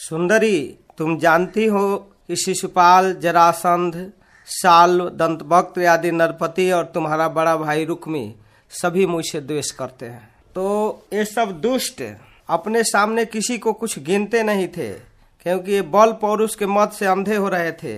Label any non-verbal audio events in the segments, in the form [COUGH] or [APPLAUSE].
सुंदरी, तुम जानती हो कि शिशुपाल, जरासंध साल दंतभक्त आदि नरपति और तुम्हारा बड़ा भाई रुक्मी सभी मुझसे द्वेष करते हैं। तो ये सब दुष्ट अपने सामने किसी को कुछ गिनते नहीं थे, क्योंकि ये बल पौरुष के मत से अंधे हो रहे थे।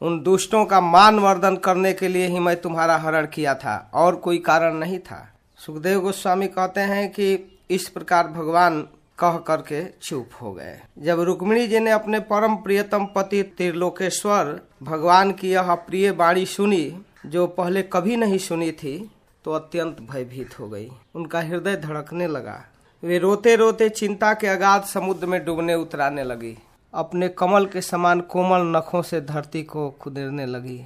उन दुष्टों का मान वर्धन करने के लिए ही मैं तुम्हारा हरण किया था, और कोई कारण नहीं था। सुखदेव गोस्वामी कहते हैं कि इस प्रकार भगवान कह करके चुप हो गए। जब रुक्मिणी जी ने अपने परम प्रियतम पति त्रिलोकेश्वर भगवान की यह प्रिय बाणी सुनी, जो पहले कभी नहीं सुनी थी तो अत्यंत भयभीत हो गई। उनका हृदय धड़कने लगा। वे रोते रोते चिंता के अगाध समुद्र में डूबने उतराने लगी। अपने कमल के समान कोमल नखों से धरती को खुदेरने लगी।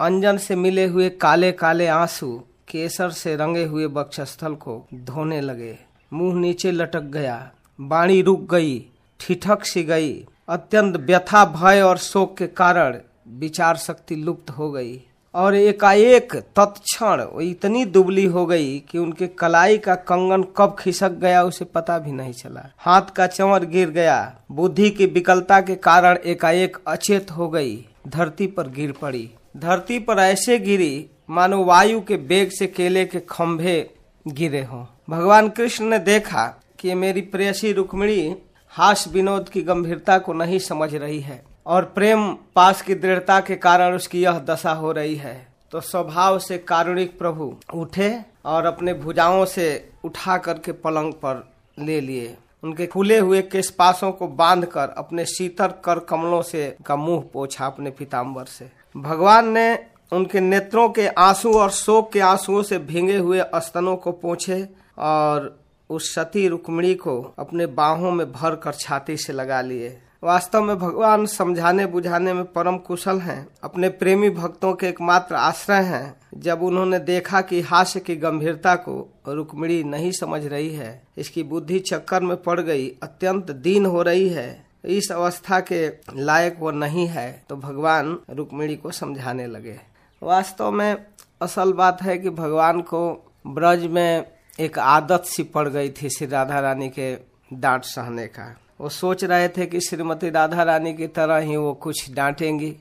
अंजन से मिले हुए काले काले आँसू केसर से रंगे हुए बक्षस्थल को धोने लगे। मुँह नीचे लटक गया। बाणी रुक गई, ठिठक सी गई। अत्यंत व्यथा, भय और शोक के कारण विचार शक्ति लुप्त हो गई। और एकाएक तत्क्षण इतनी दुबली हो गई कि उनके कलाई का कंगन कब खिसक गया उसे पता भी नहीं चला। हाथ का चंवर गिर गया, बुद्धि की विकलता के कारण एकाएक अचेत हो गई, धरती पर गिर पड़ी। धरती पर ऐसे गिरी, मानो वायु के बेग से केले के खंभे गिरे हों। भगवान कृष्ण ने देखा कि मेरी प्रेयसी रुक्मिणी हास विनोद की गंभीरता को नहीं समझ रही है और प्रेम पास की दृढ़ता के कारण उसकी यह दशा हो रही है। तो स्वभाव से कारुणिक प्रभु उठे और अपने भुजाओं से उठा करके पलंग पर ले लिए। उनके खुले हुए केशपासों को बांधकर अपने शीतर कर कमलों से का मुँह पोछा अपने पिताम्बर से। भगवान ने उनके नेत्रों के आँसू और शोक के आंसुओं से भींगे हुए स्तनों को पोछे और उस सती रुक्मिणी को अपने बाहों में भर कर छाती से लगा लिए। वास्तव में भगवान समझाने बुझाने में परम कुशल हैं। अपने प्रेमी भक्तों के एकमात्र आश्रय हैं। जब उन्होंने देखा कि हास्य की गंभीरता को रुक्मिणी नहीं समझ रही है, इसकी बुद्धि चक्कर में पड़ गई, अत्यंत दीन हो रही है। इस अवस्था के लायक वो नहीं है तो भगवान रुक्मिणी को समझाने लगे। वास्तव में असल बात है कि भगवान को ब्रज में एक आदत सी पड़ गई थी श्री राधा रानी के डांट सहने का। वो सोच रहे थे कि श्रीमती राधा रानी की तरह ही वो कुछ डांटेंगी,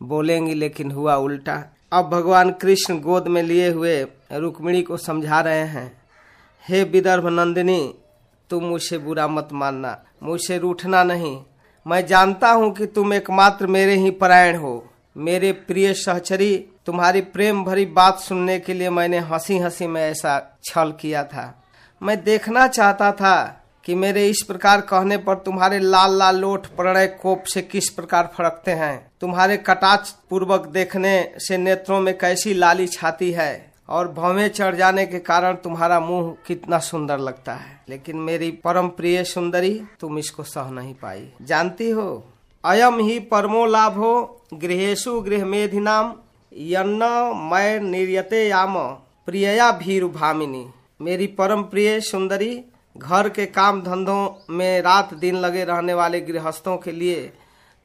बोलेंगी, लेकिन हुआ उल्टा। अब भगवान कृष्ण गोद में लिए हुए रुक्मिणी को समझा रहे हैं, हे विदर्भ नंदिनी, तुम मुझसे बुरा मत मानना, मुझसे रूठना नहीं। मैं जानता हूँ कि तुम एकमात्र मेरे ही परायण हो। मेरे प्रिय सहचरी, तुम्हारी प्रेम भरी बात सुनने के लिए मैंने हँसी हँसी में ऐसा छल किया था। मैं देखना चाहता था कि मेरे इस प्रकार कहने पर तुम्हारे लाल लाल लोट, प्रणय कोप से किस प्रकार फड़कते हैं। तुम्हारे कटाच पूर्वक देखने से नेत्रों में कैसी लाली छाती है और भवे चढ़ जाने के कारण तुम्हारा मुँह कितना सुंदर लगता है। लेकिन मेरी परम प्रिय सुंदरी, तुम इसको सह नहीं पाई। जानती हो? अयम ही परमो लाभो गृहेशु गृह मेधिनाम यन्न मय निर्यते याम, प्रियया भीरु भामिनी मेरी परम प्रिय सुंदरी, घर के काम धंधों में रात दिन लगे रहने वाले गृहस्थों के लिए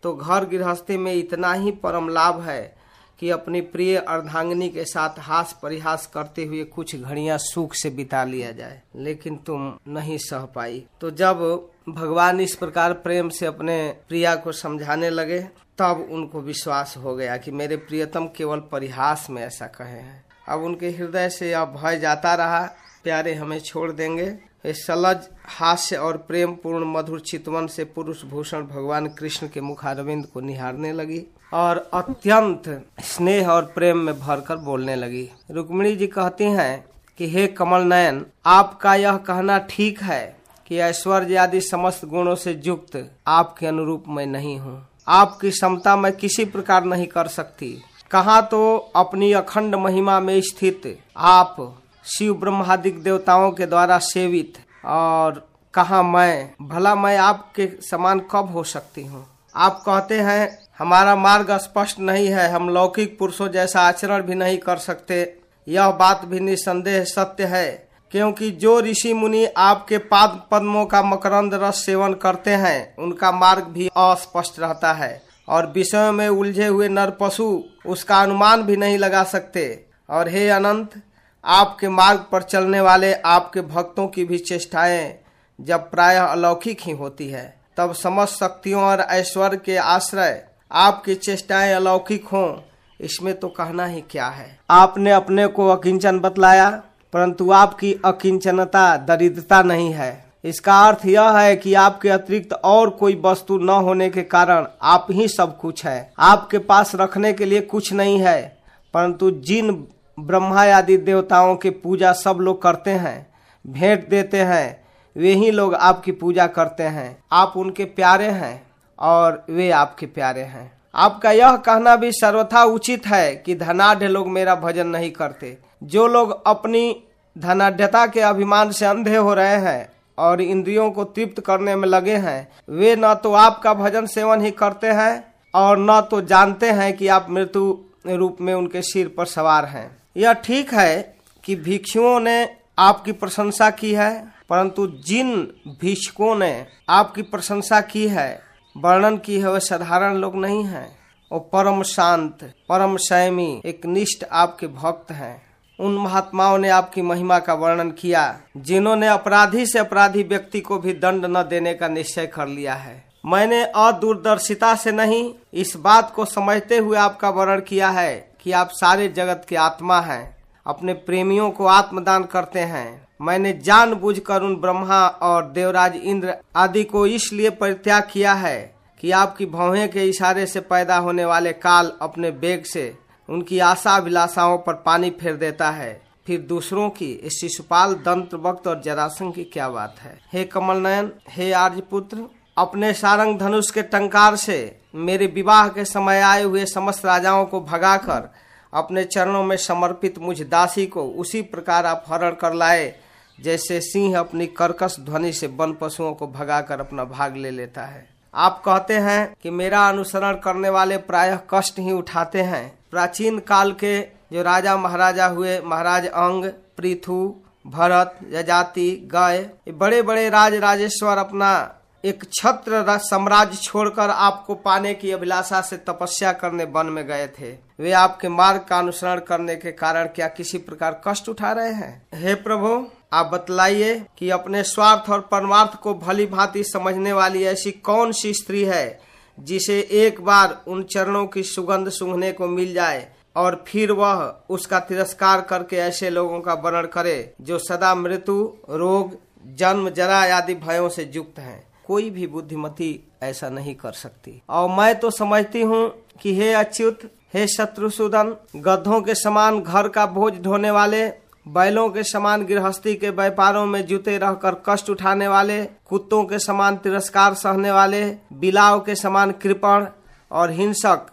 तो घर गृहस्थी में इतना ही परम लाभ है कि अपनी प्रिय अर्धांगिनी के साथ हास परिहास करते हुए कुछ घड़ियाँ सुख से बिता लिया जाए, लेकिन तुम नहीं सह पाई। तो जब भगवान इस प्रकार प्रेम से अपने प्रिया को समझाने लगे, तब उनको विश्वास हो गया कि मेरे प्रियतम केवल परिहास में ऐसा कहे हैं। अब उनके हृदय से यह भय जाता रहा, प्यारे हमें छोड़ देंगे। सलज, हास्य और प्रेम पूर्ण मधुर चितवन से पुरुष भूषण भगवान कृष्ण के मुखारविंद को निहारने लगी और अत्यंत स्नेह और प्रेम में भरकर बोलने लगी। रुक्मिणी जी कहती हैं कि, हे कमल नयन आपका यह कहना ठीक है। कि ऐश्वर्य आदि समस्त गुणों से युक्त आपके अनुरूप मैं नहीं हूँ। आपकी क्षमता मैं किसी प्रकार नहीं कर सकती। कहा तो अपनी अखंड महिमा में स्थित आप शिव ब्रह्मादिक देवताओं के द्वारा सेवित और कहा मैं, भला मैं आपके समान कब हो सकती हूँ? आप कहते हैं, हमारा मार्ग स्पष्ट नहीं है, हम लौकिक पुरुषों जैसा आचरण भी नहीं कर सकते। यह बात भी निसंदेह सत्य है। क्योंकि जो ऋषि मुनि आपके पाद पद्मों का मकरंद रस सेवन करते हैं, उनका मार्ग भी अस्पष्ट रहता है, और विषयों में उलझे हुए नर पशु उसका अनुमान भी नहीं लगा सकते। और हे अनंत, आपके मार्ग पर चलने वाले आपके भक्तों की भी चेष्टाएँ जब प्रायः अलौकिक ही होती है, तब समस्त शक्तियों और ऐश्वर्य के आश्रय आपकी चेष्टाएँ अलौकिक हों, इसमें तो कहना ही क्या है। आपने अपने को अकिंचन बतलाया। परंतु आपकी अकिंचनता, दरिद्रता नहीं है। इसका अर्थ यह है कि आपके अतिरिक्त और कोई वस्तु न होने के कारण आप ही सब कुछ है। आपके पास रखने के लिए कुछ नहीं है, परंतु जिन ब्रह्मा आदि देवताओं की पूजा सब लोग करते हैं, भेंट देते हैं, वे ही लोग आपकी पूजा करते हैं। आप उनके प्यारे हैं और वे आपके प्यारे हैं। आपका यह कहना भी सर्वथा उचित है कि धनाढ़ लोग मेरा भजन नहीं करते। जो लोग अपनी धनाढ़ता के अभिमान से अंधे हो रहे हैं और इंद्रियों को तृप्त करने में लगे हैं, वे न तो आपका भजन सेवन ही करते हैं और न तो जानते हैं कि आप मृत्यु रूप में उनके सिर पर सवार हैं। यह ठीक है कि भिक्षुओं ने आपकी प्रशंसा की है, परंतु जिन भिक्षुकों ने आपकी प्रशंसा की है, वर्णन की है, वे साधारण लोग नहीं हैं। वो परम शांत, परम संयमी एक निष्ठ आपके भक्त हैं। उन महात्माओं ने आपकी महिमा का वर्णन किया, जिन्होंने अपराधी से अपराधी व्यक्ति को भी दंड न देने का निश्चय कर लिया है। मैंने अदूरदर्शिता से नहीं, इस बात को समझते हुए आपका वर्णन किया है कि आप सारे जगत के आत्मा हैं, अपने प्रेमियों को आत्मदान करते हैं। मैंने जानबूझकर उन ब्रह्मा और देवराज इंद्र आदि को इसलिए परित्याग किया है कि आपकी भौहे के इशारे से पैदा होने वाले काल अपने बेग से उनकी आशा अभिलाषाओं पर पानी फेर देता है। फिर दूसरों की इस शिशुपाल दंत, वक्त और जरासंग की क्या बात है? हे कमल नयन हे आर्यपुत्र, अपने सारंग धनुष के टंकार से मेरे विवाह के समय आए हुए समस्त राजाओं को भगाकर अपने चरणों में समर्पित मुझ दासी को उसी प्रकार आप हरण कर लाए, जैसे सिंह अपनी कर्कश ध्वनि से वन पशुओं को भगाकर अपना भाग ले लेता है। आप कहते हैं कि मेरा अनुसरण करने वाले प्रायः कष्ट ही उठाते हैं। प्राचीन काल के जो राजा महाराजा हुए, महाराज अंग, पृथु, भरत, यजाति, गय बड़े बड़े राज राजेश्वर अपना एक छत्र साम्राज्य छोड़कर आपको पाने की अभिलाषा से तपस्या करने वन में गए थे। वे आपके मार्ग का अनुसरण करने के कारण क्या किसी प्रकार कष्ट उठा रहे हैं? हे प्रभु, आप बतलाइए कि अपने स्वार्थ और परमार्थ को भली भांति समझने वाली ऐसी कौन सी स्त्री है जिसे एक बार उन चरणों की सुगंध सूंघने को मिल जाए और फिर वह उसका तिरस्कार करके ऐसे लोगों का वर्णन करे जो सदा मृत्यु, रोग, जन्म, जरा आदि भयों से युक्त हैं। कोई भी बुद्धिमती ऐसा नहीं कर सकती। और मैं तो समझती हूँ कि हे अच्युत, हे शत्रुसूदन, गधों के समान घर का बोझ ढोने वाले बैलों के समान गृहस्थी के व्यापारों में जुते रहकर कष्ट उठाने वाले, कुत्तों के समान तिरस्कार सहने वाले, बिलाव के समान कृपण और हिंसक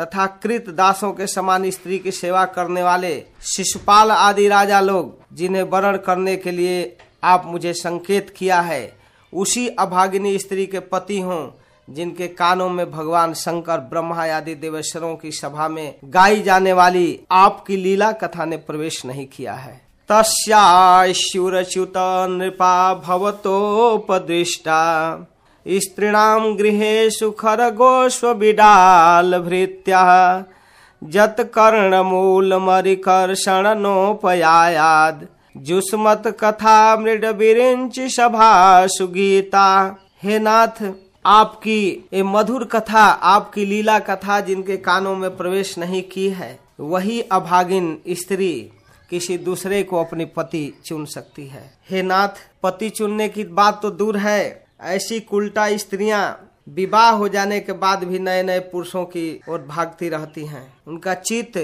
तथा कृत दासों के समान स्त्री की सेवा करने वाले शिशुपाल आदि राजा लोग, जिन्हें वर्ण करने के लिए आप मुझे संकेत किया है, उसी अभागिनी स्त्री के पति हों। जिनके कानों में भगवान शंकर, ब्रह्मा आदि देवेश्वरों की सभा में गाई जाने वाली आपकी लीला कथा ने प्रवेश नहीं किया है। तस्याच्युत नृपा भवतोपदृष्टा। स्त्रीणाम गृहेषु खरगोष्व बिडाल भृत्या। जत कर्ण मूल मरिकर्षण नोपयाद जुस्मत कथा मृड विरिंच सभा सुगीता हे नाथ आपकी ये मधुर कथा, आपकी लीला कथा जिनके कानों में प्रवेश नहीं की है, वही अभागिन स्त्री किसी दूसरे को अपनी पति चुन सकती है। हे नाथ, पति चुनने की बात तो दूर है। ऐसी उल्टा स्त्रियाँ विवाह हो जाने के बाद भी नए नए पुरुषों की ओर भागती रहती हैं। उनका चित्त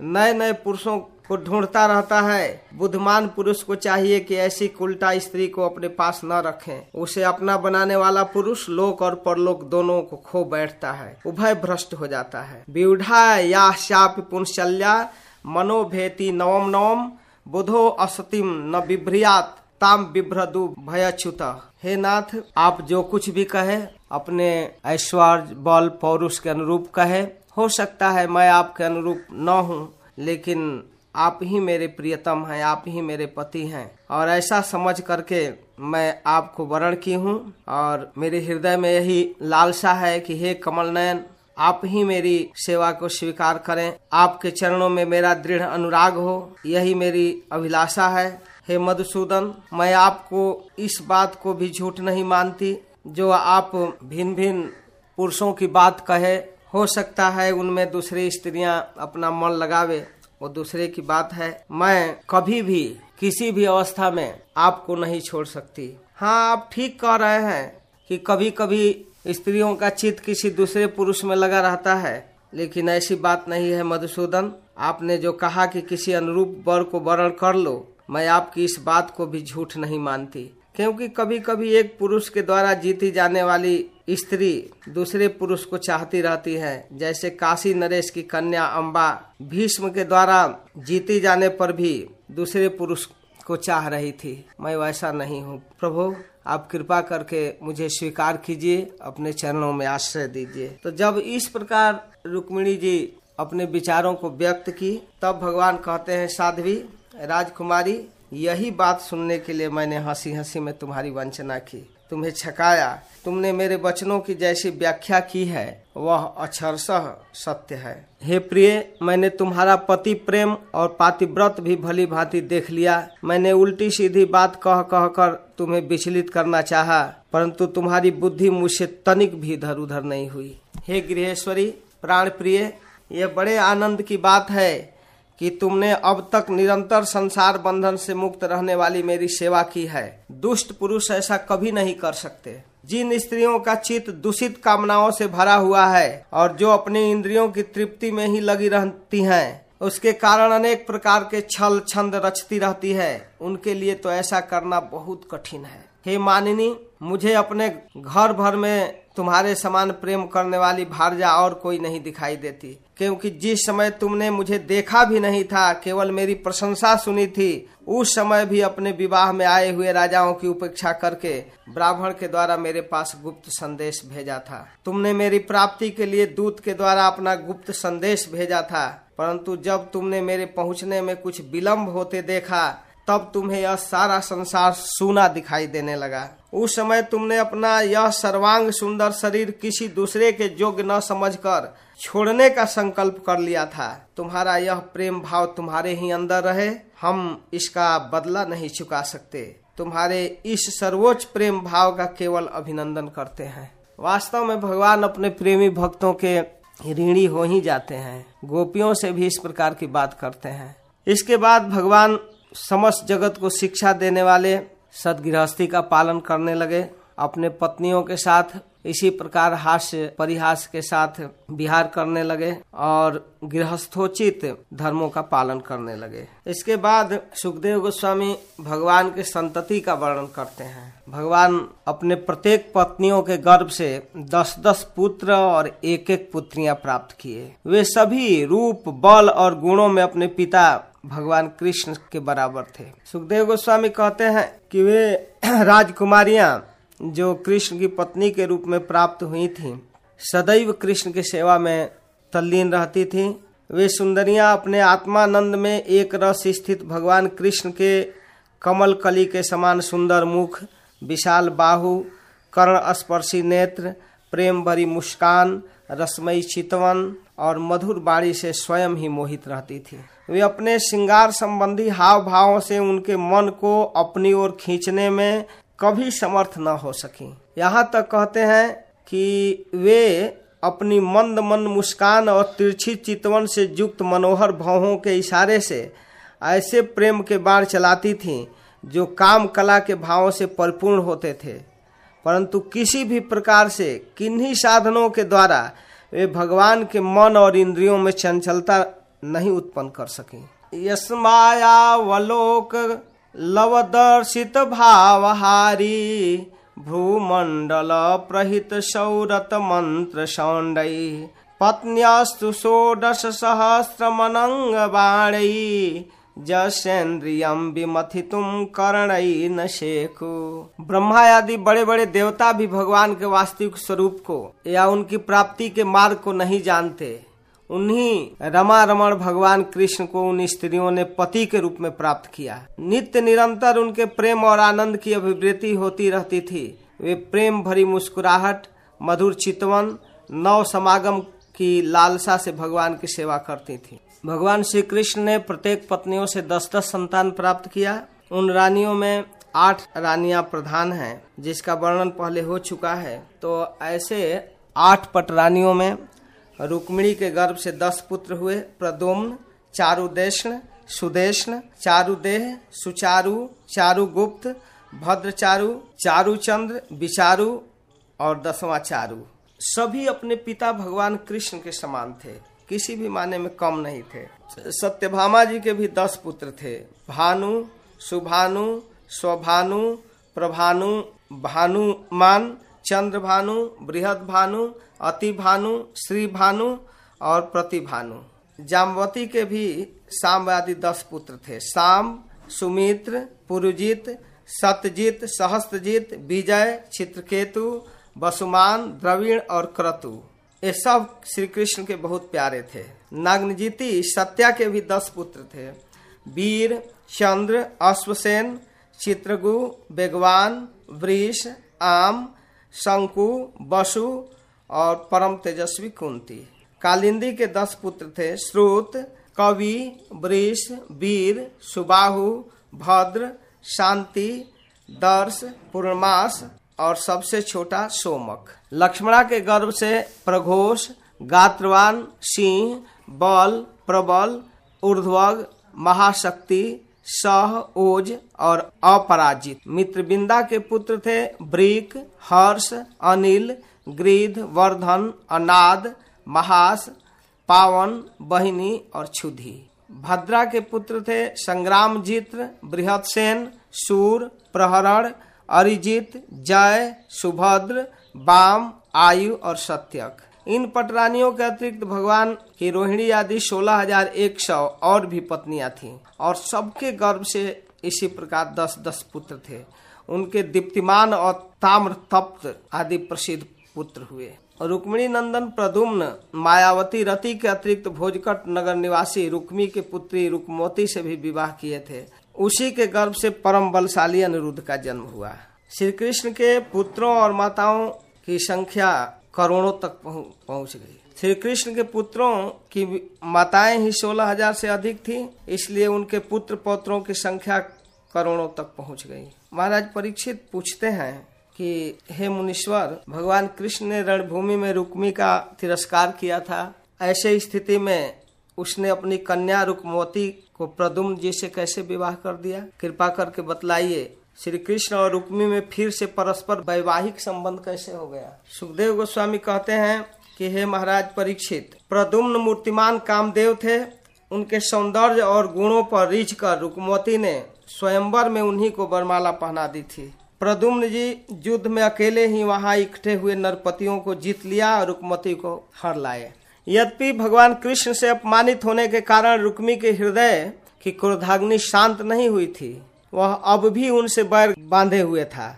नए नए पुरुषों को ढूंढता रहता है। बुद्धमान पुरुष को चाहिए कि ऐसी कुल्टा स्त्री को अपने पास न रखें। उसे अपना बनाने वाला पुरुष लोक और परलोक दोनों को खो बैठता है। उभय भ्रष्ट हो जाता है। विढ़ा या शाप पुंशल्या मनोभेति नवम नवम बुधो असतिम न विभ्रियात ताम विभ्रदु भयच्युत। हे नाथ, आप जो कुछ भी कहे, अपने ऐश्वर्य बल पौरुष के अनुरूप कहे। हो सकता है मैं आपके अनुरूप न हूँ, लेकिन आप ही मेरे प्रियतम हैं, आप ही मेरे पति हैं। और ऐसा समझ करके मैं आपको वरण की हूँ। और मेरे हृदय में यही लालसा है कि हे कमल नयन आप ही मेरी सेवा को स्वीकार करें। आपके चरणों में मेरा दृढ़ अनुराग हो, यही मेरी अभिलाषा है। हे मधुसूदन, मैं आपको इस बात को भी झूठ नहीं मानती, जो आप भिन्न भिन्न पुरुषों की बात कहे। हो सकता है उनमें दूसरी स्त्रियाँ अपना मन लगावे। वो दूसरे की बात है। मैं कभी भी, किसी भी अवस्था में आपको नहीं छोड़ सकती। हाँ आप ठीक कह रहे हैं कि कभी कभी स्त्रियों का चित किसी दूसरे पुरुष में लगा रहता है, लेकिन ऐसी बात नहीं है मधुसूदन। आपने जो कहा कि किसी अनुरूप वर को वर्ण कर लो, मैं आपकी इस बात को भी झूठ नहीं मानती। क्योंकि कभी कभी एक पुरुष के द्वारा जीती जाने वाली स्त्री दूसरे पुरुष को चाहती रहती है। जैसे काशी नरेश की कन्या अम्बा भीष्म के द्वारा जीती जाने पर भी दूसरे पुरुष को चाह रही थी। मैं वैसा नहीं हूँ। प्रभु, आप कृपा करके मुझे स्वीकार कीजिए, अपने चरणों में आश्रय दीजिए। तो जब इस प्रकार रुक्मिणी जी अपने विचारों को व्यक्त की, तब भगवान कहते हैं, साध्वी, राजकुमारी, यही बात सुनने के लिए मैंने हँसी हँसी में तुम्हारी वंचना की। तुम्हें छकाया। तुमने मेरे वचनों की जैसी व्याख्या की है। वह अक्षरशः सत्य है। हे प्रिय, मैंने तुम्हारा पति प्रेम और पातिव्रत भी भली भांति देख लिया। मैंने उल्टी सीधी बात कह कह कर तुम्हें विचलित करना चाहा, परंतु तुम्हारी बुद्धि मुझसे तनिक भी इधर उधर नहीं हुई। हे गृहेश्वरी, प्राण प्रिय, यह बड़े आनंद की बात है। कि तुमने अब तक निरंतर संसार बंधन से मुक्त रहने वाली मेरी सेवा की है। दुष्ट पुरुष ऐसा कभी नहीं कर सकते। जिन स्त्रियों का चित्त दूषित कामनाओं से भरा हुआ है और जो अपनी इंद्रियों की तृप्ति में ही लगी रहती हैं, उसके कारण अनेक प्रकार के छल छंद रचती रहती है। उनके लिए तो ऐसा करना बहुत कठिन है। हे मानिनी मुझे अपने घर भर में तुम्हारे समान प्रेम करने वाली भारजा और कोई नहीं दिखाई देती। क्योंकि जिस समय तुमने मुझे देखा भी नहीं था, केवल मेरी प्रशंसा सुनी थी, उस समय भी अपने विवाह में आए हुए राजाओं की उपेक्षा करके ब्राह्मण के द्वारा मेरे पास गुप्त संदेश भेजा था। तुमने मेरी प्राप्ति के लिए दूत के द्वारा अपना गुप्त संदेश भेजा था, परंतु जब तुमने मेरे पहुँचने में कुछ विलम्ब होते देखा तब तुम्हें यह सारा संसार सूना दिखाई देने लगा। उस समय तुमने अपना यह सर्वांग सुंदर शरीर किसी दूसरे के योग्य न समझकर छोड़ने का संकल्प कर लिया था। तुम्हारा यह प्रेम भाव तुम्हारे ही अंदर रहे, हम इसका बदला नहीं चुका सकते। तुम्हारे इस सर्वोच्च प्रेम भाव का केवल अभिनंदन करते हैं। वास्तव में भगवान अपने प्रेमी भक्तों के ऋणी हो ही जाते हैं। गोपियों से भी इस प्रकार की बात करते हैं। इसके बाद भगवान समस्त जगत को शिक्षा देने वाले सदगृहस्थी का पालन करने लगे। अपने पत्नियों के साथ इसी प्रकार हास्य परिहास के साथ विहार करने लगे और गृहस्थोचित धर्मों का पालन करने लगे। इसके बाद सुखदेव गोस्वामी भगवान के संतति का वर्णन करते हैं। भगवान अपने प्रत्येक पत्नियों के गर्भ से दस दस पुत्र और एक एक पुत्रियाँ प्राप्त किए। वे सभी रूप, बल और गुणों में अपने पिता भगवान कृष्ण के बराबर थे। सुखदेव गोस्वामी कहते हैं कि वे [CLEARS THROAT] राजकुमारियाँ जो कृष्ण की पत्नी के रूप में प्राप्त हुई थी, सदैव कृष्ण की सेवा में तल्लीन रहती थी। वे सुंदरियाँ अपने आत्मानंद में एक रस स्थित भगवान कृष्ण के कमल कली के समान सुंदर मुख, विशाल बाहु, कर्ण स्पर्शी नेत्र, प्रेम भरी मुस्कान, रसमयी चितवन और मधुर बाणी से स्वयं ही मोहित रहती थी। वे अपने श्रृंगार संबंधी हाव भावों से उनके मन को अपनी ओर खींचने में कभी समर्थ न हो सकी। यहाँ तक कहते हैं कि वे अपनी मंद मंद मुस्कान और तिरछी चितवन से युक्त मनोहर भावों के इशारे से ऐसे प्रेम के बाण चलाती थीं जो काम कला के भावों से परिपूर्ण होते थे। परंतु किसी भी प्रकार से किन्हीं साधनों के द्वारा वे भगवान के मन और इंद्रियों में चंचलता नहीं उत्पन्न कर सके। यश मायावलोक लवदर्शित भावहारी भ्रूमंडल प्रहित सौरत मंत्र सौंडई पत्न्यास्तु षोडश सहस्र मनंग बाणी जसेन्द्रियम विमथितुम करणई न शेखु। ब्रह्मा आदि बड़े बड़े देवता भी भगवान के वास्तविक स्वरूप को या उनकी प्राप्ति के मार्ग को नहीं जानते। उन्हीं रमा रमण भगवान कृष्ण को उन स्त्रियों ने पति के रूप में प्राप्त किया। नित्य निरंतर उनके प्रेम और आनंद की अभिवृत्ति होती रहती थी। वे प्रेम भरी मुस्कुराहट, मधुर चितवन, नव समागम की लालसा से भगवान की सेवा करती थी। भगवान श्री कृष्ण ने प्रत्येक पत्नियों से दस दस संतान प्राप्त किया। उन रानियों में आठ रानियाँ प्रधान हैं, जिसका वर्णन पहले हो चुका है। तो ऐसे आठ पटरानियों में रुक्मिणी के गर्भ से दस पुत्र हुए प्रदुम्न चारुदेष्ण, सुदेष्ण, चारुदेह, सुचारु, चारुगुप्त, भद्रचारु, चारुचंद्र, विचारु और दसवां चारु सभी अपने पिता भगवान कृष्ण के समान थे, किसी भी माने में कम नहीं थे। सत्यभामा जी के भी दस पुत्र थे, भानु, सुभानु, स्वभानु, प्रभानु, भानुमान चंद्र भानु बृहद भानु अति भानु श्री भानु और प्रतिभानु। जामवती के भी साम आदि दस पुत्र थे। साम, सुमित्र, पुरुजित, सत्यजित, सहस्त्रजित, विजय, चित्रकेतु, वसुमान, द्रविण और क्रतु। ये सब श्री कृष्ण के बहुत प्यारे थे। नग्नजीति सत्या के भी दस पुत्र थे। वीर, चंद्र, अश्वसेन, चित्रगु बेगवान वृष, आम, शंकु बसु और परम तेजस्वी कुंती। कालिंदी के दस पुत्र थे, श्रुत, कवि, वृष, वीर, सुबाहु, भद्र, शांति, दर्श, पूर्णमास और सबसे छोटा सोमक। लक्ष्मणा के गर्भ से प्रघोष, गात्रवान, सिंह, बल, प्रबल, ऊर्ध्वग, महाशक्ति, सह, ओज और अपराजित। मित्रबिंदा के पुत्र थे, ब्रिक, हर्ष, अनिल ग्रीध, वर्धन, अनाद, महास, पावन, बहिनी और क्षुधि। भद्रा के पुत्र थे संग्राम जित्र बृहदसेन सूर, प्रहरण, अरिजित, जय, सुभद्र, बाम, आयु और सत्यक। इन पटरानियों के अतिरिक्त भगवान की रोहिणी आदि सोलह हज़ार एक सौ और भी पत्नियाँ थीं और सबके गर्भ से इसी प्रकार दस दस पुत्र थे। उनके दीप्तिमान और ताम्र तप्त आदि प्रसिद्ध पुत्र हुए। रुक्मिणी नंदन प्रदुम्न मायावती रति के अतिरिक्त भोजकट नगर निवासी रुक्मी के पुत्री रुकमोती से भी विवाह किए थे। उसी के गर्भ से परम बलशाली अनिरुद्ध का जन्म हुआ। श्री कृष्ण के पुत्रों और माताओं की संख्या करोड़ों तक पहुँच गई। श्री कृष्ण के पुत्रों की माताएँ ही सोलह हज़ार से अधिक थी, इसलिए उनके पुत्र पौत्रों की संख्या करोड़ों तक पहुँच गई। महाराज परीक्षित पूछते हैं कि हे मुनीश्वर, भगवान कृष्ण ने रणभूमि में रुक्मी का तिरस्कार किया था। ऐसे स्थिति में उसने अपनी कन्या रुकमोती को प्रदुम जी से कैसे विवाह कर दिया? कृपा करके बतलाइए, श्री कृष्ण और रुक्मी में फिर से परस्पर वैवाहिक संबंध कैसे हो गया? सुखदेव गोस्वामी कहते हैं कि हे महाराज परीक्षित प्रदुम्न मूर्तिमान कामदेव थे। उनके सौंदर्य और गुणों पर रीझ कर रुकमती ने स्वयंवर में उन्हीं को बरमाला पहना दी थी। प्रदुम्न जी, युद्ध में अकेले ही वहाँ इकट्ठे हुए नरपतियों को जीत लिया और रुकमती को हर लाए। यद्यपि भगवान कृष्ण से अपमानित होने के कारण रुक्मी के हृदय की क्रोधाग्नि शांत नहीं हुई थी, वह अब भी उनसे बैर बांधे हुए था।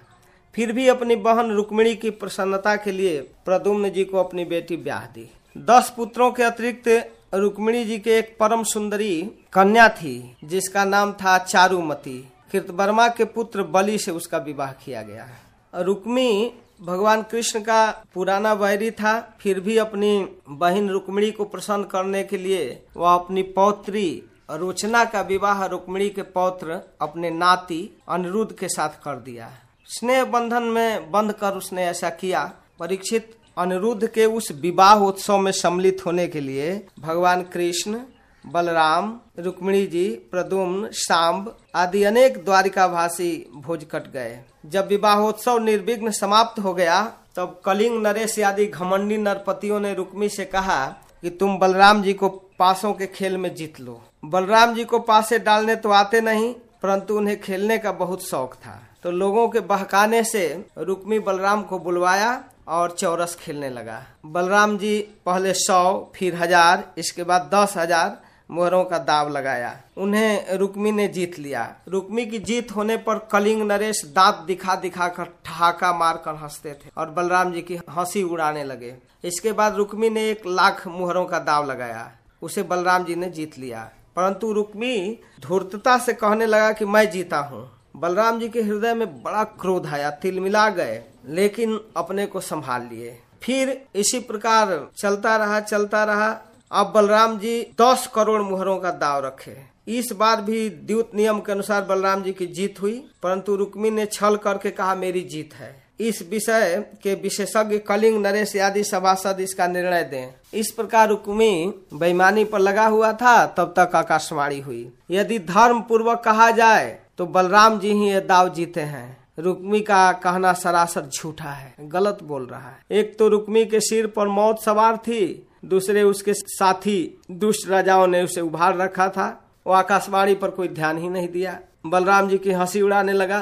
फिर भी अपनी बहन रुक्मिणी की प्रसन्नता के लिए प्रदुम्न जी को अपनी बेटी ब्याह दी। दस पुत्रों के अतिरिक्त रुक्मिणी जी के एक परम सुंदरी कन्या थी, जिसका नाम था चारुमती। कृतवर्मा के पुत्र बलि से उसका विवाह किया गया है। रुक्मी, भगवान कृष्ण का पुराना वैरी था, फिर भी अपनी बहन रुक्मिणी को प्रसन्न करने के लिए वह अपनी पौत्री रोचना का विवाह रुक्मिणी के पौत्र, अपने नाती अनिरुद्ध के साथ कर दिया स्नेह बंधन में बंध कर उसने ऐसा किया, परीक्षित अनिरुद्ध के उस विवाह उत्सव में सम्मिलित होने के लिए भगवान कृष्ण बलराम, रुक्मिणी जी प्रदुम्न सांब आदि अनेक द्वारिका भाषी भोज कट गए। जब विवाहोत्सव निर्विघ्न समाप्त हो गया, तब कलिंग नरेश आदि घमंडी नरपतियों ने रुक्मी से कहा कि तुम बलराम जी को पासों के खेल में जीत लो। बलराम जी को पासे डालने तो आते नहीं, परंतु उन्हें खेलने का बहुत शौक था। तो लोगों के बहकाने से रुक्मी बलराम को बुलवाया और चौरस खेलने लगा। बलराम जी पहले सौ, फिर हज़ार, इसके बाद दस हज़ार मोहरों का दाव लगाया। उन्हें रुक्मी ने जीत लिया। रुक्मी की जीत होने पर कलिंग नरेश दांत दिखा दिखा कर ठहाका मार कर हँसते थे और बलराम जी की हँसी उड़ाने लगे। इसके बाद रुक्मी ने एक लाख मुहरों का दाव लगाया। उसे बलराम जी ने जीत लिया। परंतु रुक्मी धूर्तता से कहने लगा कि मैं जीता हूँ। बलराम जी के हृदय में बड़ा क्रोध आया तिल मिला गए, लेकिन अपने को संभाल लिए। फिर इसी प्रकार चलता रहा चलता रहा। अब बलराम जी दस करोड़ मुहरों का दाव रखे इस बार भी द्यूत नियम के अनुसार बलराम जी की जीत हुई, परंतु रुक्मी ने छल करके कहा, मेरी जीत है। इस विषय के विशेषज्ञ कलिंग, नरेश आदि सभासद इसका निर्णय दें। इस प्रकार रुक्मी बेईमानी पर लगा हुआ था, तब तक आकाशवाणी हुई। यदि धर्म पूर्वक कहा जाए तो बलराम जी ही ये दाव जीते हैं। रुक्मी का कहना सरासर झूठा है, गलत बोल रहा है। एक तो रुक्मी के सिर पर मौत सवार थी दूसरे उसके साथी दुष्ट राजाओं ने उसे उभार रखा था। वो आकाशवाणी पर कोई ध्यान ही नहीं दिया। बलराम जी की हँसी उड़ाने लगा।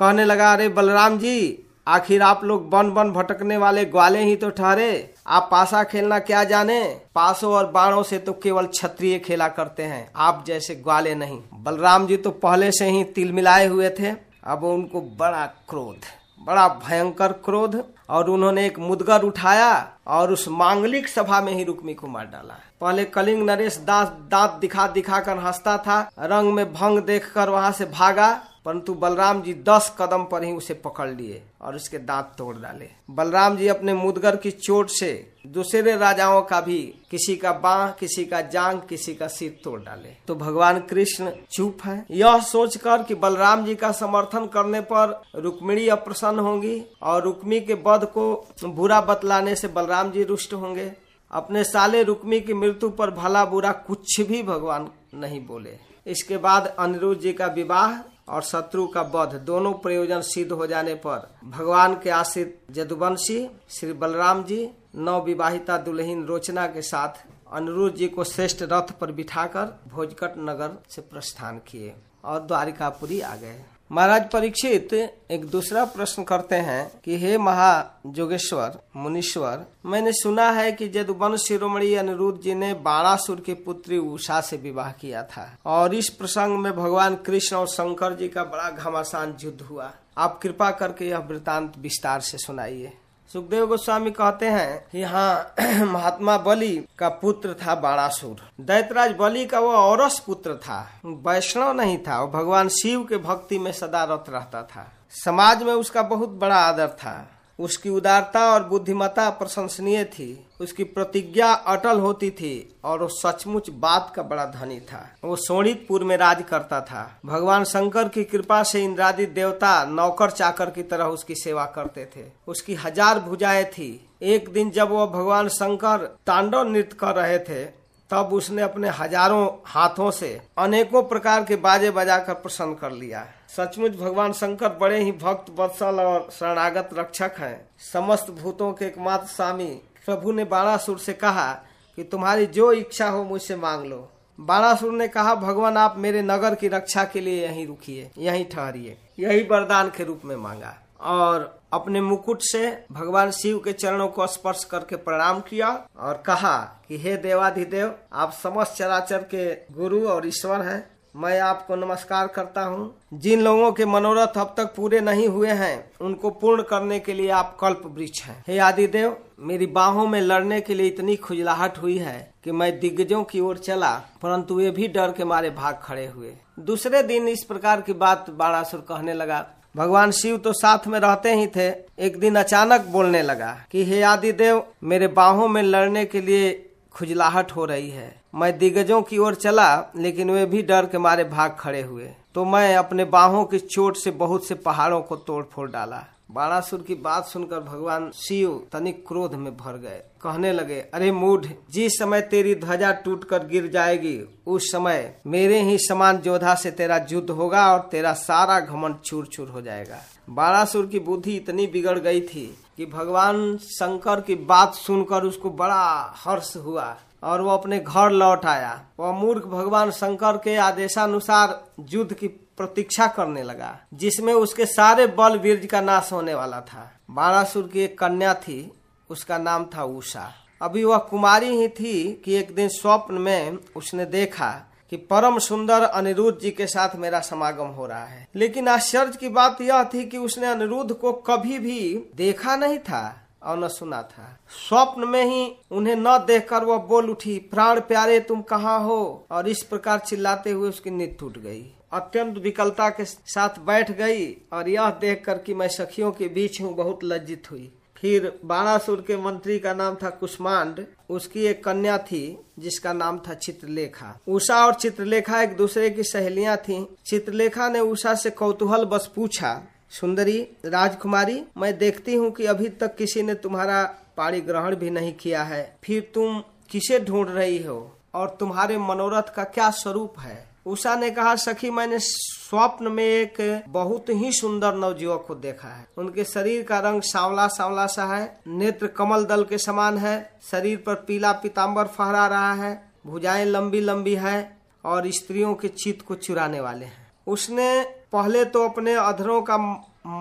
कहने लगा, अरे बलराम जी, आखिर आप लोग बन बन भटकने वाले ग्वाले ही तो ठहरे। आप पासा खेलना क्या जाने? पासों और बाणों से तो केवल क्षत्रिय खेला करते हैं। आप जैसे ग्वाले नहीं। बलराम जी तो पहले से ही तिल मिलाए हुए थे। अब उनको बड़ा क्रोध। बड़ा भयंकर क्रोध और उन्होंने एक मुदगर उठाया और उस मांगलिक सभा में ही रुक्मी को मार डाला। पहले कलिंग नरेश दास दांत दिखा दिखा कर हंसता था, रंग में भंग देखकर वहाँ से भागा। परंतु बलराम जी दस कदम पर ही उसे पकड़ लिए और उसके दांत तोड़ डाले। बलराम जी अपने मुदगर की चोट से दूसरे राजाओं का भी किसी का बाह, किसी का जांग, किसी का सिर तोड़ डाले। तो भगवान कृष्ण चुप है। यह सोचकर कि बलराम जी का समर्थन करने पर रुक्मिणी अप्रसन्न होंगी और रुक्मी के वध को बुरा बतलाने से बलराम जी रुष्ट होंगे। अपने साले रुक्मी की मृत्यु पर भला बुरा कुछ भी भगवान नहीं बोले। इसके बाद अनिरुद्ध जी का विवाह और शत्रु का वध, दोनों प्रयोजन सिद्ध हो जाने पर भगवान के आश्रित जदुवंशी श्री बलराम जी नव विवाहिता दुल्हीन रोचना के साथ अनुरुद्ध जी को श्रेष्ठ रथ पर बिठाकर भोजकट नगर से प्रस्थान किए और द्वारिकापुरी आ गए। महाराज परीक्षित एक दूसरा प्रश्न करते हैं कि हे महा जोगेश्वर मुनीश्वर, मैंने सुना है कि जदुवन शिरोमणि अनिरुद्ध जी ने बाणासुर की पुत्री उषा से विवाह किया था और इस प्रसंग में भगवान कृष्ण और शंकर जी का बड़ा घमासान युद्ध हुआ। आप कृपा करके यह वृतांत विस्तार से सुनाइए। सुखदेव गोस्वामी कहते हैं यहाँ [CLEARS THROAT] महात्मा बलि का पुत्र था बारासुर दैतराज बलि का वो औरस पुत्र था। वैष्णव नहीं था, वो भगवान शिव के भक्ति में सदा रत रहता था। समाज में उसका बहुत बड़ा आदर था। उसकी उदारता और बुद्धिमता प्रशंसनीय थी। उसकी प्रतिज्ञा अटल होती थी और वो सचमुच बात का बड़ा धनी था। वो सोनितपुर में राज करता था। भगवान शंकर की कृपा से इंद्रादि देवता नौकर चाकर की तरह उसकी सेवा करते थे। उसकी हज़ार भुजाएँ थी। एक दिन जब वो भगवान शंकर तांडव नृत्य कर रहे थे, तब उसने अपने हज़ारों हाथों से अनेकों प्रकार के बाजे बजाकर प्रसन्न कर लिया। सचमुच भगवान शंकर बड़े ही भक्त, वत्सल और शरणागत रक्षक हैं। समस्त भूतों के एकमात्र स्वामी प्रभु ने बाणासुर से कहा कि तुम्हारी जो इच्छा हो मुझसे मांग लो। बाणासुर ने कहा, भगवान, आप मेरे नगर की रक्षा के लिए यहीं रुकिए, यहीं ठहरिए, यही वरदान के रूप में मांगा। और अपने मुकुट से भगवान शिव के चरणों को स्पर्श करके प्रणाम किया और कहा कि, हे देवाधिदेव, आप समस्त चराचर के गुरु और ईश्वर हैं। मैं आपको नमस्कार करता हूँ। जिन लोगों के मनोरथ अब तक पूरे नहीं हुए हैं, उनको पूर्ण करने के लिए आप कल्प वृक्ष हैं। हे आदिदेव, मेरी बाहों में लड़ने के लिए इतनी खुजलाहट हुई है कि मैं दिग्गजों की ओर चला, परंतु वे भी डर के मारे भाग खड़े हुए। दूसरे दिन इस प्रकार की बात बाणासुर कहने लगा। भगवान शिव तो साथ में रहते ही थे। एक दिन अचानक बोलने लगा कि, हे आदिदेव, मेरे बाहों में लड़ने के लिए खुजलाहट हो रही है। मैं दिग्गजों की ओर चला, लेकिन वे भी डर के मारे भाग खड़े हुए। तो मैं अपने बाहों की चोट से बहुत से पहाड़ों को तोड़ फोड़ डाला। बाणासुर की बात सुनकर भगवान शिव तनिक क्रोध में भर गए। कहने लगे, अरे मूढ़, जिस समय तेरी ध्वजा टूट कर गिर जाएगी, उस समय मेरे ही समान जोधा से तेरा युद्ध होगा और तेरा सारा घमंड चूर चूर हो जाएगा। बाणासुर की बुद्धि इतनी बिगड़ गई थी कि भगवान शंकर की बात सुनकर उसको बड़ा हर्ष हुआ। और वो अपने घर लौट आया। वह मूर्ख भगवान शंकर के आदेशानुसार युद्ध की प्रतीक्षा करने लगा, जिसमें उसके सारे बल वीर का नाश होने वाला था। बाणासुर की एक कन्या थी, उसका नाम था उषा। अभी वह कुमारी ही थी कि एक दिन स्वप्न में उसने देखा कि परम सुंदर अनिरुद्ध जी के साथ मेरा समागम हो रहा है। लेकिन आश्चर्य की बात यह थी कि उसने अनिरुद्ध को कभी भी देखा नहीं था। और न सुना था। स्वप्न में ही उन्हें न देखकर वह बोल उठी, प्राण प्यारे, तुम कहाँ हो? और इस प्रकार चिल्लाते हुए उसकी नींद टूट गई। अत्यंत विकलता के साथ बैठ गई और यह देखकर कि मैं सखियों के बीच हूँ, बहुत लज्जित हुई। फिर बाणासुर के मंत्री का नाम था कुष्मांड, उसकी एक कन्या थी, जिसका नाम था चित्रलेखा। उषा और चित्रलेखा एक दूसरे की सहेलियाँ थीं। चित्रलेखा ने उषा से कौतूहल बस पूछा सुंदरी, राजकुमारी, मैं देखती हूँ कि अभी तक किसी ने तुम्हारा पाणी ग्रहण भी नहीं किया है। फिर तुम किसे ढूंढ रही हो? और तुम्हारे मनोरथ का क्या स्वरूप है? उषा ने कहा, सखी, मैंने स्वप्न में एक बहुत ही सुंदर नवजुवक को देखा है। उनके शरीर का रंग सांवला सांवला सा है, नेत्र कमल दल के समान है, शरीर पर पीला पीताम्बर फहरा रहा है, भुजाएँ लंबी लंबी है और स्त्रियों के चित्त को चुराने वाले हैं। उसने पहले तो अपने अधरों का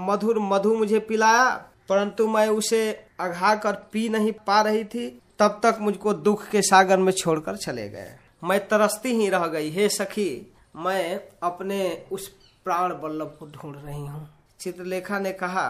मधुर मधु मुझे पिलाया, परंतु मैं उसे अघा कर पी नहीं पा रही थी, तब तक मुझको दुख के सागर में छोड़कर चले गए। मैं तरसती ही रह गई। हे सखी, मैं अपने उस प्राण बल्लभ को ढूंढ रही हूँ। चित्रलेखा ने कहा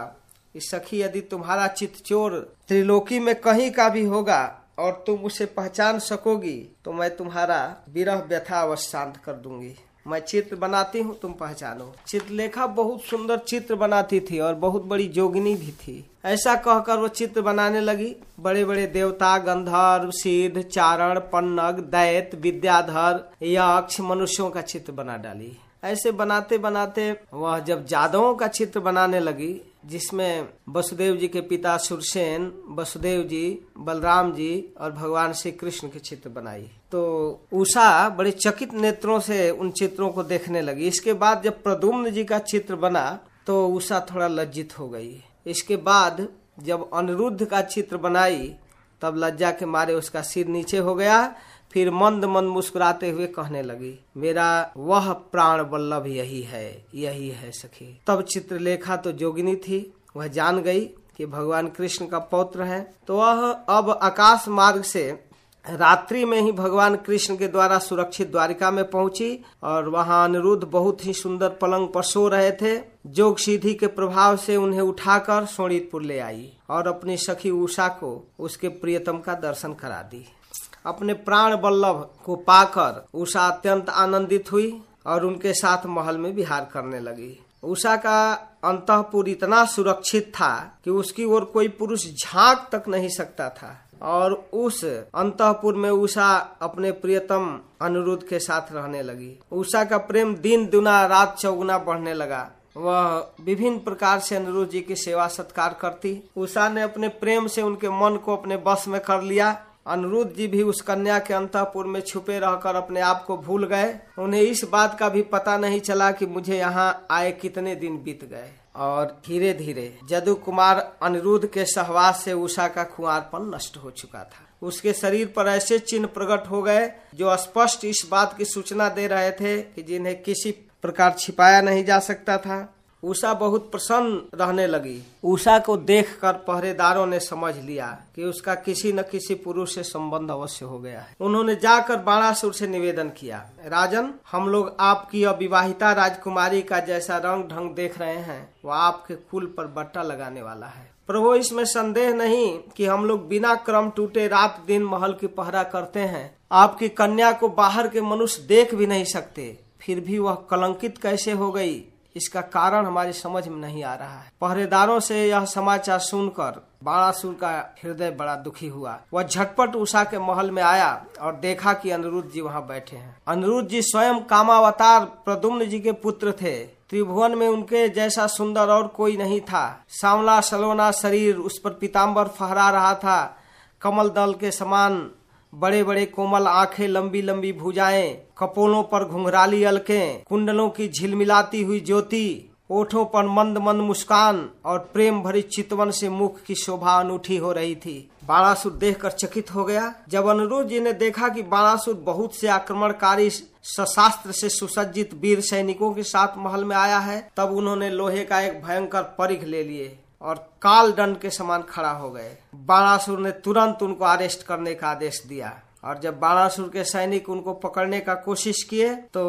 कि सखी, यदि तुम्हारा चित चोर त्रिलोकी में कहीं का भी होगा और तुम उसे पहचान सकोगी तो मैं तुम्हारा विरह व्यथा अवश्य शांत कर दूँगी। मैं चित्र बनाती हूँ, तुम पहचानो। चित्रलेखा बहुत सुंदर चित्र बनाती थी और बहुत बड़ी जोगिनी भी थी। ऐसा कहकर वो चित्र बनाने लगी। बड़े बड़े देवता, गंधर्व, सिद्ध, चारण, पन्नग दैत विद्याधर, यक्ष, मनुष्यों का चित्र बना डाली। ऐसे बनाते बनाते वह जब जादवों का चित्र बनाने लगी जिसमें वसुदेव जी के पिता सुरसेन, वसुदेव जी, बलराम जी और भगवान श्री कृष्ण के चित्र बनाई। तो उषा बड़े चकित नेत्रों से उन चित्रों को देखने लगी। इसके बाद जब प्रदुम्न जी का चित्र बना तो उषा थोड़ा लज्जित हो गई। इसके बाद जब अनिरुद्ध का चित्र बनाई, तब लज्जा के मारे उसका सिर नीचे हो गया फिर मंद मंद मुस्कुराते हुए कहने लगी, मेरा वह प्राण बल्लभ यही है यही है सखी। तब चित्रलेखा तो जोगिनी थी। वह जान गई कि भगवान कृष्ण का पौत्र है। तो वह अब आकाश मार्ग से रात्रि में ही भगवान कृष्ण के द्वारा सुरक्षित द्वारिका में पहुँची और वहाँ अनिरुद्ध बहुत ही सुंदर पलंग पर सो रहे थे। जोग सीधी के प्रभाव से उन्हें उठाकर सोनितपुर ले आई और अपनी सखी उषा को उसके प्रियतम का दर्शन करा दी। अपने प्राण बल्लभ को पाकर उषा अत्यंत आनंदित हुई और उनके साथ महल में विहार करने लगी। उषा का अंतपुर इतना सुरक्षित था कि उसकी ओर कोई पुरुष झाँक तक नहीं सकता था। और उस अंतपुर में उषा अपने प्रियतम अनुरुद्ध के साथ रहने लगी। उषा का प्रेम दिन दुना रात चौगुना बढ़ने लगा। वह विभिन्न प्रकार से अनुरुद्ध जी की सेवा सत्कार करती। उषा ने अपने प्रेम से उनके मन को अपने बस में कर लिया। अनुरुद्ध जी भी उस कन्या के अंतपुर में छुपे रहकर अपने आप को भूल गए। उन्हें इस बात का भी पता नहीं चला कि मुझे यहाँ आए कितने दिन बीत गए। और धीरे धीरे जदु कुमार अनिरुद्ध के सहवास से उषा का खुआरपन नष्ट हो चुका था। उसके शरीर पर ऐसे चिन्ह प्रकट हो गए जो स्पष्ट इस बात की सूचना दे रहे थे कि जिन्हें किसी प्रकार छिपाया नहीं जा सकता था। उषा बहुत प्रसन्न रहने लगी। उषा को देखकर पहरेदारों ने समझ लिया कि उसका किसी न किसी पुरुष से संबंध अवश्य हो गया है। उन्होंने जाकर बाणासुर से निवेदन किया, राजन, हम लोग आपकी अविवाहिता राजकुमारी का जैसा रंग ढंग देख रहे हैं वो आपके कुल पर बट्टा लगाने वाला है। प्रभु, इसमें संदेह नहीं कि हम लोग बिना क्रम टूटे रात दिन महल की पहरा करते हैं। आपकी कन्या को बाहर के मनुष्य देख भी नहीं सकते। फिर भी वह कलंकित कैसे हो गई? इसका कारण हमारी समझ में नहीं आ रहा है। पहरेदारों से यह समाचार सुनकर बाणासुर का हृदय बड़ा दुखी हुआ। वह झटपट उषा के महल में आया और देखा कि अनिरुद्ध जी वहाँ बैठे हैं। अनिरुद्ध जी स्वयं कामावतार प्रदुम्न जी के पुत्र थे। त्रिभुवन में उनके जैसा सुंदर और कोई नहीं था। सांवला सलोना शरीर उस पर पीताम्बर फहरा रहा था। कमल दल के समान बड़े बड़े कोमल आँखें लंबी लंबी भुजाएँ, कपोलों पर घुंघराली अलकें, कुंडलों की झिलमिलाती हुई ज्योति, ओठों पर मंद मंद मुस्कान और प्रेम भरी चितवन से मुख की शोभा अनूठी हो रही थी। बाणासुर देखकर चकित हो गया। जब अनुरुद्ध जी ने देखा कि बाणासुर बहुत से आक्रमणकारी सशास्त्र से सुसज्जित वीर सैनिकों के साथ महल में आया है, तब उन्होंने लोहे का एक भयंकर परिघ ले लिए। और काल दंड के समान खड़ा हो गए। बाणासुर ने तुरंत उनको अरेस्ट करने का आदेश दिया। और जब बाणासुर के सैनिक उनको पकड़ने का कोशिश किए तो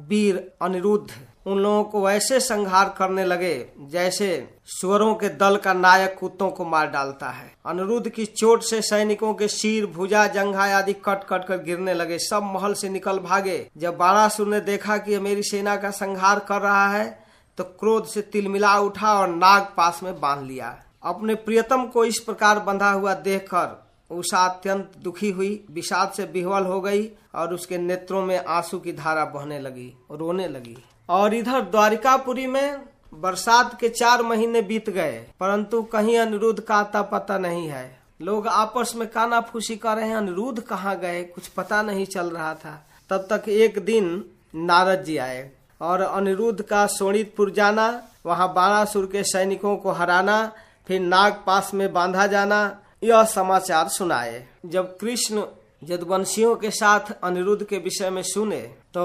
वीर अनिरुद्ध उन लोगों को वैसे संहार करने लगे, जैसे सुअरों के दल का नायक कुत्तों को मार डालता है। अनिरुद्ध की चोट से सैनिकों के सिर भुजा जंघा आदि कट कट कर गिरने लगे। सब महल से निकल भागे। जब बाणासुर ने देखा कि मेरी सेना का संहार कर रहा है तो क्रोध से तिलमिला उठा और नाग पास में बाँध लिया। अपने प्रियतम को इस प्रकार बंधा हुआ देखकर उषा अत्यंत दुखी हुई, विषाद से बिहवल हो गई और उसके नेत्रों में आँसू की धारा बहने लगी, रोने लगी। और इधर द्वारिकापुरी में बरसात के चार महीने बीत गए, परंतु कहीं अनिरुद्ध का आता पता नहीं है। लोग आपस में काना फूसी कर रहे हैं, अनिरुद्ध कहाँ गए, कुछ पता नहीं चल रहा था। तब तक एक दिन नारद जी आए। और अनिरुद्ध का सोनितपुर जाना, वहाँ बाणासुर के सैनिकों को हराना, फिर नाग पास में बांधा जाना, यह समाचार सुनाए। जब कृष्ण यदुवंशियों के साथ अनिरुद्ध के विषय में सुने तो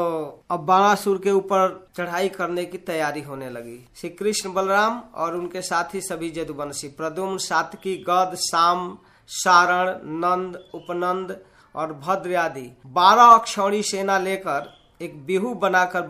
अब बाणासुर के ऊपर चढ़ाई करने की तैयारी होने लगी। श्री कृष्ण बलराम और उनके साथी सभी यदुवंशी प्रदुम सातकी गद शाम सारण, नंद, उपनंद और भद्र आदि बारह अक्षौणी सेना लेकर एक बिहू बनाकर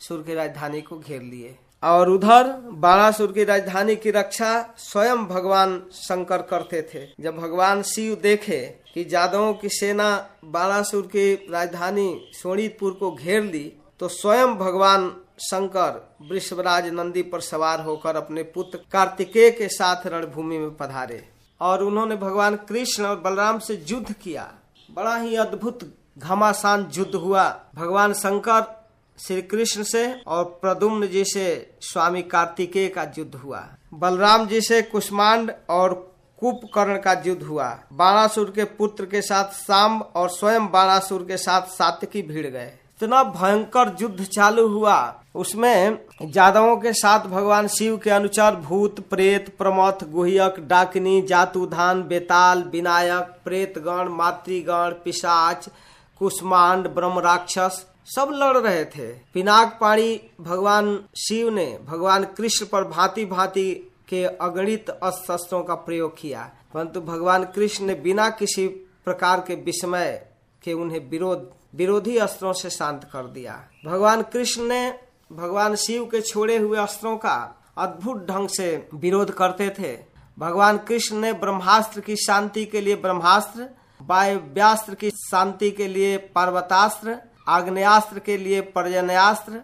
बाणासुर की राजधानी को घेर लिए। और उधर बाणासुर की राजधानी की रक्षा स्वयं भगवान शंकर करते थे। जब भगवान शिव देखे कि जादवों की सेना बाणासुर की राजधानी सोनीतपुर को घेर ली तो स्वयं भगवान शंकर वृषभराज नंदी पर सवार होकर अपने पुत्र कार्तिकेय के साथ रणभूमि में पधारे। और उन्होंने भगवान कृष्ण और बलराम से युद्ध किया। बड़ा ही अद्भुत घमासान युद्ध हुआ। भगवान शंकर श्री कृष्ण से और प्रदुम्न जी से स्वामी कार्तिकेय का युद्ध हुआ। बलराम जी से कुष्मांड और कुपकर्ण का युद्ध हुआ। बाणासुर के पुत्र के साथ साम और स्वयं बाणासुर के साथ सातकी भीड़ गए। इतना भयंकर युद्ध चालू हुआ। उसमें जादवों के साथ भगवान शिव के अनुसार भूत, प्रेत, प्रमथ, गुहियक, डाकिनी जातुधान बेताल, विनायक, प्रेतगण, मातृगण, पिशाच, कुष्मांड ब्रह्म राक्षस सब लड़ रहे थे। पिनाक पाणी भगवान शिव ने भगवान कृष्ण पर भांति भांति के अगणित अस्त्र का प्रयोग किया। परंतु भगवान कृष्ण ने बिना किसी प्रकार के विस्मय के उन्हें विरोध, विरोधी अस्त्रों से शांत कर दिया। भगवान कृष्ण ने भगवान शिव के छोड़े हुए अस्त्रों का अद्भुत ढंग से विरोध करते थे। भगवान कृष्ण ने ब्रह्मास्त्र की शांति के लिए ब्रह्मास्त्र, वायव्यास्त्र की शांति के लिए पर्वतास्त्र आग्नेयास्त्र के लिए पर्जन्यास्त्र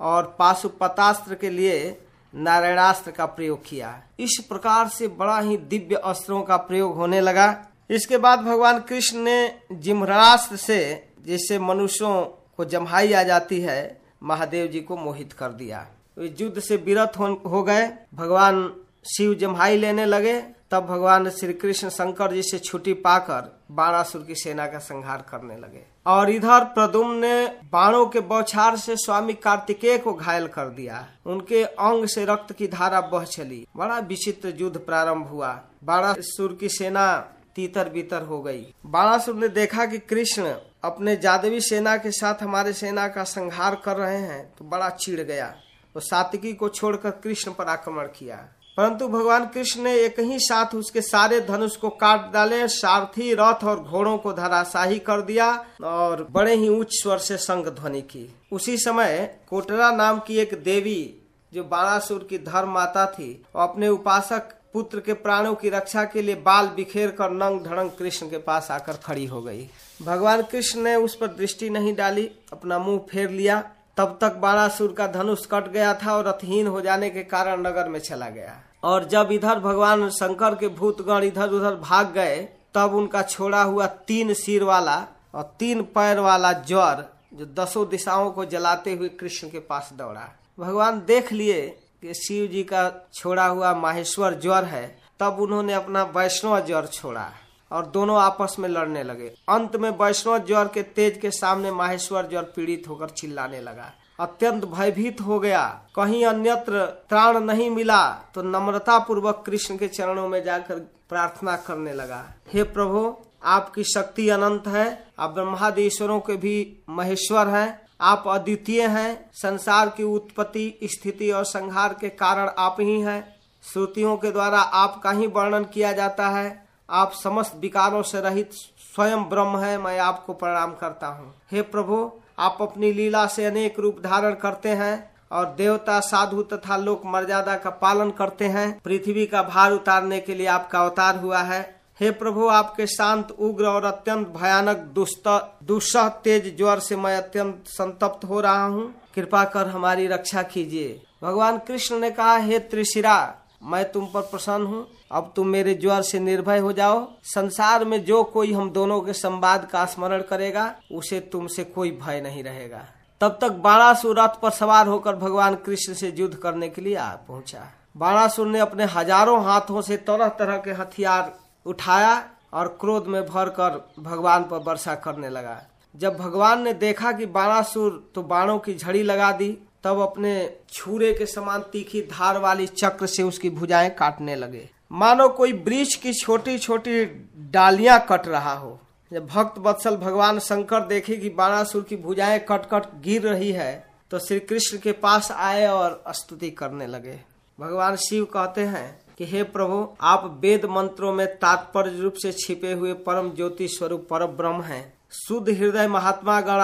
और पाशुपतास्त्र के लिए नारायणास्त्र का प्रयोग किया। इस प्रकार से बड़ा ही दिव्य अस्त्रों का प्रयोग होने लगा। इसके बाद भगवान कृष्ण ने जिम्हरास्त्र से जिससे मनुष्यों को जम्हाई आ जाती है महादेव जी को मोहित कर दिया। युद्ध से विरत हो, गए। भगवान शिव जम्हाई लेने लगे। तब भगवान श्री कृष्ण शंकर जी से छुट्टी पाकर बाणासुर की सेना का संहार करने लगे। और इधर प्रदुम ने बाणों के बौछार से स्वामी कार्तिकेय को घायल कर दिया। उनके अंग से रक्त की धारा बह चली। बड़ा विचित्र युद्ध प्रारंभ हुआ। बाणासुर की सेना तीतर बीतर हो गई। बाणासुर ने देखा कि कृष्ण अपने जादवी सेना के साथ हमारे सेना का संहार कर रहे हैं तो बड़ा चिड़ गया। वो सातिकी को छोड़कर कृष्ण पर आक्रमण किया। परंतु भगवान कृष्ण ने एक ही साथ उसके सारे धनुष को काट डाले, सारथी, रथ और घोड़ों को धराशाही कर दिया और बड़े ही उच्च स्वर से संग ध्वनि की। उसी समय कोटरा नाम की एक देवी, जो बाणासुर की धर्म माता थी वो अपने उपासक पुत्र के प्राणों की रक्षा के लिए बाल बिखेर कर नंग ढड़ंग कृष्ण के पास आकर खड़ी हो गई। भगवान कृष्ण ने उस पर दृष्टि नहीं डाली, अपना मुँह फेर लिया तब तक बाणासुर का धनुष कट गया था और रथहीन हो जाने के कारण नगर में चला गया। और जब इधर भगवान शंकर के भूतगण इधर उधर भाग गए, तब उनका छोड़ा हुआ तीन सिर वाला और तीन पैर वाला ज्वर जो दसों दिशाओं को जलाते हुए कृष्ण के पास दौड़ा। भगवान देख लिए कि शिव जी का छोड़ा हुआ माहेश्वर ज्वर है, तब उन्होंने अपना वैष्णव ज्वर छोड़ा। और दोनों आपस में लड़ने लगे। अंत में वैष्णव ज्वर के तेज के सामने माहेश्वर ज्वर पीड़ित होकर चिल्लाने लगा। अत्यंत भयभीत हो गया। कहीं अन्यत्र त्राण नहीं मिला तो नम्रता पूर्वक कृष्ण के चरणों में जाकर प्रार्थना करने लगा। हे प्रभु, आपकी शक्ति अनंत है। आप ब्रह्मादेश्वरों के भी महेश्वर हैं। आप अद्वितीय हैं। संसार की उत्पत्ति, स्थिति और संहार के कारण आप ही हैं। श्रुतियों के द्वारा आपका ही वर्णन किया जाता है। आप समस्त विकारों से रहित स्वयं ब्रह्म है, मैं आपको प्रणाम करता हूँ। हे प्रभु, आप अपनी लीला से अनेक रूप धारण करते हैं और देवता, साधु तथा लोक मर्यादा का पालन करते हैं। पृथ्वी का भार उतारने के लिए आपका अवतार हुआ है। हे प्रभु, आपके शांत, उग्र और अत्यंत भयानक, दुष्ट, दुस्सह, तेज ज्वर से मैं अत्यंत संतप्त हो रहा हूँ। कृपा कर हमारी रक्षा कीजिए। भगवान कृष्ण ने कहा, हे त्रिशिरा मैं तुम पर प्रसन्न हूँ। अब तुम मेरे ज्वर से निर्भय हो जाओ। संसार में जो कोई हम दोनों के संवाद का स्मरण करेगा, उसे तुमसे कोई भय नहीं रहेगा। तब तक बाणासुर रथ पर सवार होकर भगवान कृष्ण से युद्ध करने के लिए आ पहुँचा। बाणासुर ने अपने हज़ारों हाथों से तरह तरह के हथियार उठाया और क्रोध में भर कर भगवान पर वर्षा करने लगा। जब भगवान ने देखा कि बाणासुर तो बाणों की झड़ी लगा दी तब अपने छुरे के समान तीखी धार वाली चक्र से उसकी भुजाएँ काटने लगे। मानो कोई वृक्ष की छोटी छोटी डालियाँ कट रहा हो। जब भक्त वत्सल भगवान शंकर देखे कि बाणासुर की भुजाएँ कट कट गिर रही है तो श्री कृष्ण के पास आए और स्तुति करने लगे। भगवान शिव कहते हैं कि, हे प्रभु, आप वेद मंत्रों में तात्पर्य रूप से छिपे हुए परम ज्योति स्वरूप पर ब्रह्म है। शुद्ध हृदय महात्मा गण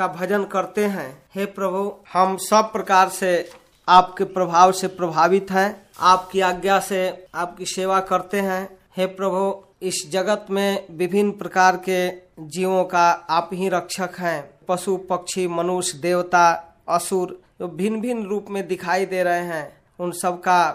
आपका भजन करते हैं। हे प्रभु, हम सब प्रकार से आपके प्रभाव से प्रभावित हैं। आपकी आज्ञा से आपकी सेवा करते हैं। हे प्रभु, इस जगत में विभिन्न प्रकार के जीवों का आप ही रक्षक हैं। पशु, पक्षी, मनुष्य, देवता, असुर, जो भिन्न भिन्न रूप में दिखाई दे रहे हैं, उन सब का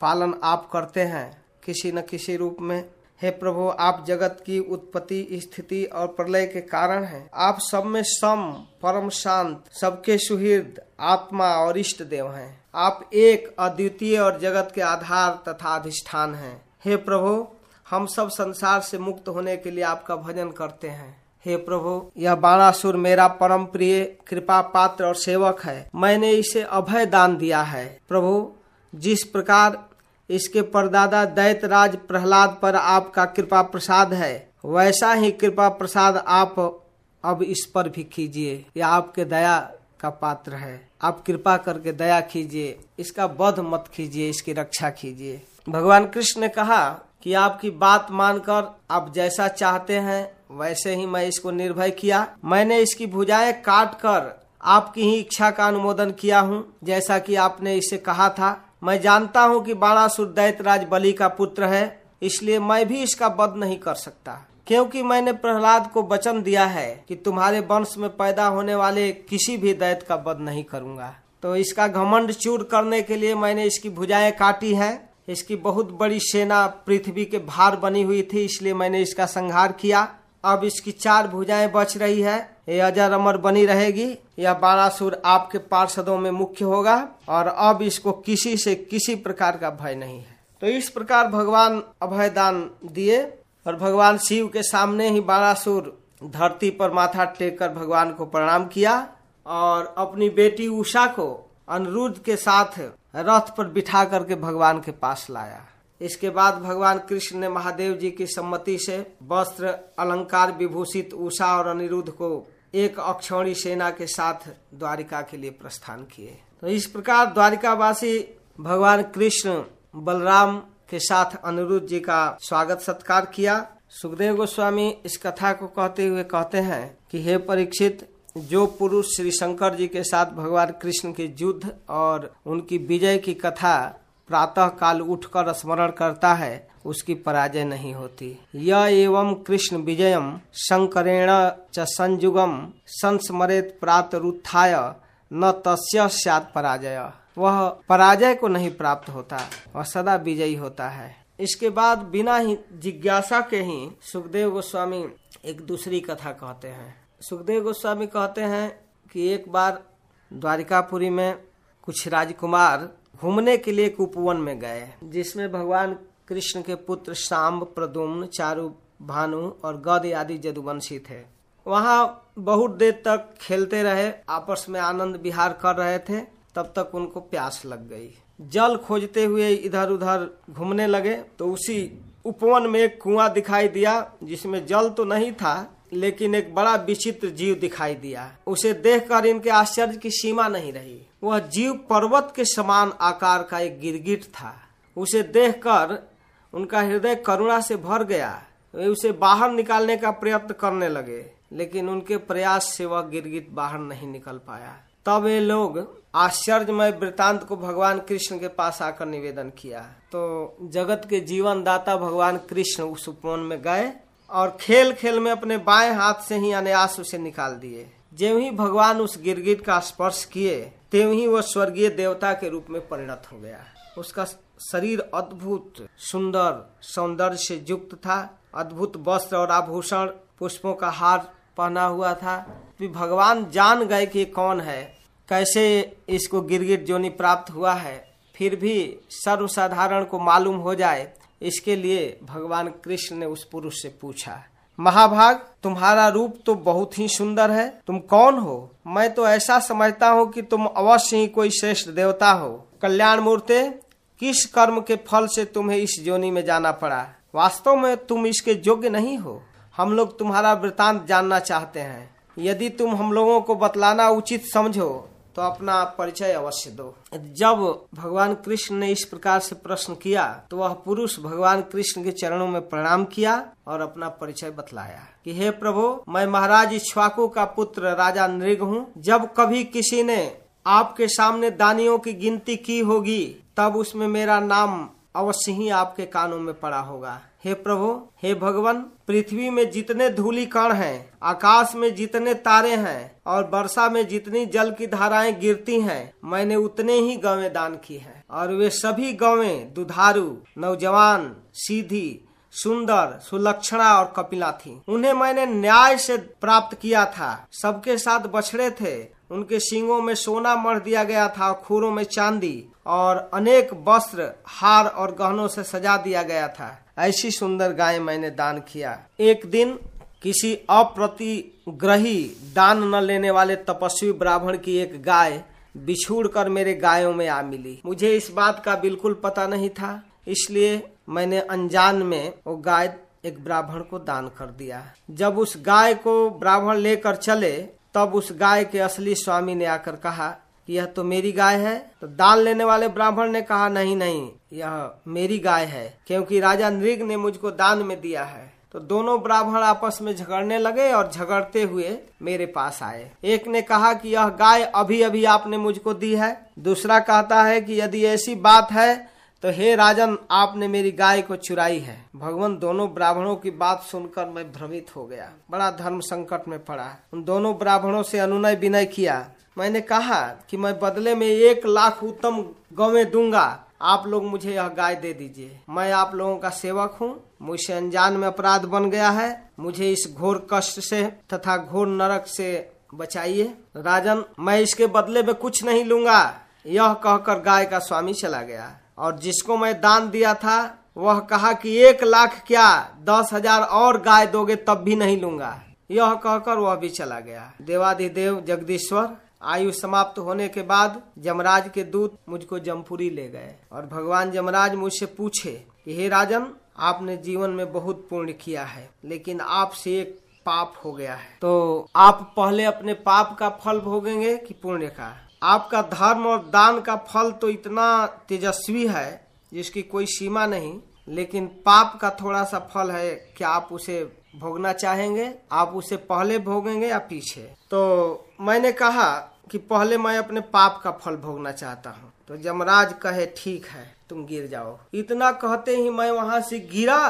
पालन आप करते हैं। किसी न किसी रूप में हे प्रभु, आप जगत की उत्पत्ति, स्थिति और प्रलय के कारण हैं। आप सब में सम, परम शांत, सबके सुहृद, आत्मा और इष्ट देव हैं। आप एक अद्वितीय और जगत के आधार तथा अधिष्ठान हैं। हे प्रभु, हम सब संसार से मुक्त होने के लिए आपका भजन करते हैं। हे प्रभु, यह बाणासुर मेरा परम प्रिय, कृपा पात्र और सेवक है। मैंने इसे अभय दान दिया है। प्रभु, जिस प्रकार इसके परदादा दैत राज प्रहलाद पर आपका कृपा प्रसाद है। वैसा ही कृपा प्रसाद आप अब इस पर भी कीजिए। यह आपके दया का पात्र है। आप कृपा करके दया कीजिए। इसका वध मत कीजिए। इसकी रक्षा कीजिए। भगवान कृष्ण ने कहा कि आपकी बात मानकर आप जैसा चाहते हैं, वैसे ही मैं इसको निर्भय किया। मैंने इसकी भुजाएँ काट कर आपकी ही इच्छा का अनुमोदन किया हूँ। जैसा कि आपने इसे कहा था मैं जानता हूँ कि बाणासुर दैतराज बलि का पुत्र है, इसलिए मैं भी इसका वध नहीं कर सकता। क्योंकि मैंने प्रहलाद को वचन दिया है कि तुम्हारे वंश में पैदा होने वाले किसी भी दैत का वध नहीं करूँगा। तो इसका घमंड चूर करने के लिए मैंने इसकी भुजाएँ काटी हैं। इसकी बहुत बड़ी सेना पृथ्वी के भार बनी हुई थी, इसलिए मैंने इसका संहार किया। अब इसकी चार भुजाएँ बच रही है। ये अजर अमर बनी रहेगी। यह बाणासुर आपके पार्षदों में मुख्य होगा और अब इसको किसी से किसी प्रकार का भय नहीं है। तो इस प्रकार भगवान अभय दान दिए और भगवान शिव के सामने ही बारासुर धरती पर माथा टेक कर भगवान को प्रणाम किया और अपनी बेटी उषा को अनुरुद्ध के साथ रथ पर बिठा करके भगवान के पास लाया। इसके बाद भगवान कृष्ण ने महादेव जी की सम्मति से वस्त्र अलंकार विभूषित उषा और अनिरुद्ध को एक अक्षौणी सेना के साथ द्वारिका के लिए प्रस्थान किए। तो इस प्रकार द्वारिकावासी भगवान कृष्ण बलराम के साथ अनिरुद्ध जी का स्वागत सत्कार किया। सुखदेव गोस्वामी इस कथा को कहते हुए कहते हैं कि, हे परीक्षित, जो पुरुष श्री शंकर जी के साथ भगवान कृष्ण के युद्ध और उनकी विजय की कथा प्रातः काल उठकर स्मरण करता है, उसकी पराजय नहीं होती। य एवं कृष्ण विजयम शंकरेण च संयुगम संस्मरेत प्रातरुत्थाय न तस्य स्यात पराजय। वह पराजय को नहीं प्राप्त होता, वह सदा विजयी होता है। इसके बाद बिना ही जिज्ञासा के ही सुखदेव गोस्वामी एक दूसरी कथा कहते हैं। सुखदेव गोस्वामी कहते हैं कि एक बार द्वारिकापुरी में कुछ राजकुमार घूमने के लिए एक उपवन में गए, जिसमें भगवान कृष्ण के पुत्र शाम्ब प्रदुम्न चारु, भानु और गद आदि जदुवंशी थे। वहाँ बहुत देर तक खेलते रहे, आपस में आनंद विहार कर रहे थे, तब तक उनको प्यास लग गई। जल खोजते हुए इधर उधर घूमने लगे तो उसी उपवन में एक कुआँ दिखाई दिया, जिसमें जल तो नहीं था, लेकिन एक बड़ा विचित्र जीव दिखाई दिया। उसे देखकर इनके आश्चर्य की सीमा नहीं रही। वह जीव पर्वत के समान आकार का एक गिरगिट था। उसे देखकर उनका हृदय करुणा से भर गया। वे उसे बाहर निकालने का प्रयत्न करने लगे, लेकिन उनके प्रयास से वह गिरगिट बाहर नहीं निकल पाया। तब ये लोग आश्चर्यमय वृतांत को भगवान कृष्ण के पास आकर निवेदन किया। तो जगत के जीवन दाता भगवान कृष्ण उस उपवन में गए और खेल खेल में अपने बाएँ हाथ से ही अनायास उसे निकाल दिए। जब ही भगवान उस गिरगिट का स्पर्श किए तेव ही वह स्वर्गीय देवता के रूप में परिणत हो गया। उसका शरीर अद्भुत, सुंदर सौंदर्य से युक्त था, अद्भुत वस्त्र और आभूषण, पुष्पों का हार पहना हुआ था। भगवान जान गए कि कौन है, कैसे इसको गिरगिट जोनी प्राप्त हुआ है। फिर भी सर्वसाधारण को मालूम हो जाए, इसके लिए भगवान कृष्ण ने उस पुरुष से पूछा। महाभाग, तुम्हारा रूप तो बहुत ही सुंदर है। तुम कौन हो? मैं तो ऐसा समझता हूँ कि तुम अवश्य ही कोई श्रेष्ठ देवता हो। कल्याण मूर्ते, किस कर्म के फल से तुम्हें इस जोनी में जाना पड़ा? वास्तव में तुम इसके योग्य नहीं हो। हम लोग तुम्हारा वृतांत जानना चाहते हैं। यदि तुम हम लोगों को बतलाना उचित समझो तो अपना परिचय अवश्य दो। जब भगवान कृष्ण ने इस प्रकार से प्रश्न किया तो वह पुरुष भगवान कृष्ण के चरणों में प्रणाम किया और अपना परिचय बतलाया कि, हे प्रभु, मैं महाराज इच्छवाकु का पुत्र राजा नृग हूँ। जब कभी किसी ने आपके सामने दानियों की गिनती की होगी, तब उसमें मेरा नाम अवश्य ही आपके कानों में पड़ा होगा। हे प्रभु, हे भगवान पृथ्वी में जितने धूली कण हैं, आकाश में जितने तारे हैं और वर्षा में जितनी जल की धाराएँ गिरती हैं, मैंने उतने ही गवें दान की हैं। और वे सभी गवें दुधारू, नौजवान, सीधी, सुंदर, सुलक्षणा और कपिला थी। उन्हें मैंने न्याय से प्राप्त किया था। सबके साथ बछड़े थे। उनके सींगों में सोना मर दिया गया था खुरों में चांदी। और अनेक वस्त्र, हार और गहनों से सजा दिया गया था। ऐसी सुंदर गाय मैंने दान किया। एक दिन किसी अप्रतिग्रही दान न लेने वाले तपस्वी ब्राह्मण की एक गाय बिछुड़ कर मेरे गायों में आ मिली। मुझे इस बात का बिल्कुल पता नहीं था, इसलिए मैंने अनजान में वो गाय एक ब्राह्मण को दान कर दिया। जब उस गाय को ब्राह्मण लेकर चले, तब उस गाय के असली स्वामी ने आकर कहा कि यह तो मेरी गाय है। तो दान लेने वाले ब्राह्मण ने कहा, नहीं नहीं, यह मेरी गाय है, क्योंकि राजा नृग ने मुझको दान में दिया है। तो दोनों ब्राह्मण आपस में झगड़ने लगे और झगड़ते हुए मेरे पास आए। एक ने कहा कि, यह गाय अभी अभी आपने मुझको दी है। दूसरा कहता है कि, यदि ऐसी बात है तो हे राजन, आपने मेरी गाय को चुराई है। भगवान दोनों ब्राह्मणों की बात सुनकर मैं भ्रमित हो गया। बड़ा धर्म संकट में पड़ा। उन दोनों ब्राह्मणों से अनुनय विनय किया। मैंने कहा कि मैं बदले में एक लाख उत्तम गवें दूँगा। आप लोग मुझे यह गाय दे दीजिए। मैं आप लोगों का सेवक हूँ। मुझसे अनजान में अपराध बन गया है। मुझे इस घोर कष्ट से तथा घोर नरक से बचाइए। राजन, मैं इसके बदले में कुछ नहीं लूँगा। यह कहकर गाय का स्वामी चला गया। और जिसको मैं दान दिया था, वह कहा कि एक लाख क्या दस हज़ार और गाय दोगे तब भी नहीं लूँगा। यह कहकर वह भी चला गया। देवाधिदेव जगदीश्वर आयु समाप्त होने के बाद जमराज के दूत मुझको जमपुरी ले गए और भगवान जमराज मुझसे पूछे कि, हे राजन, आपने जीवन में बहुत पुण्य किया है, लेकिन आपसे एक पाप हो गया है। तो आप पहले अपने पाप का फल भोगेंगे कि पुण्य का? आपका धर्म और दान का फल तो इतना तेजस्वी है, जिसकी कोई सीमा नहीं, लेकिन पाप का थोड़ा सा फल है, क्या आप उसे भोगना चाहेंगे? आप उसे पहले भोगेंगे या पीछे? तो मैंने कहा कि पहले मैं अपने पाप का फल भोगना चाहता हूँ। तो जमराज कहे, ठीक है, तुम गिर जाओ। इतना कहते ही मैं वहाँ से गिरा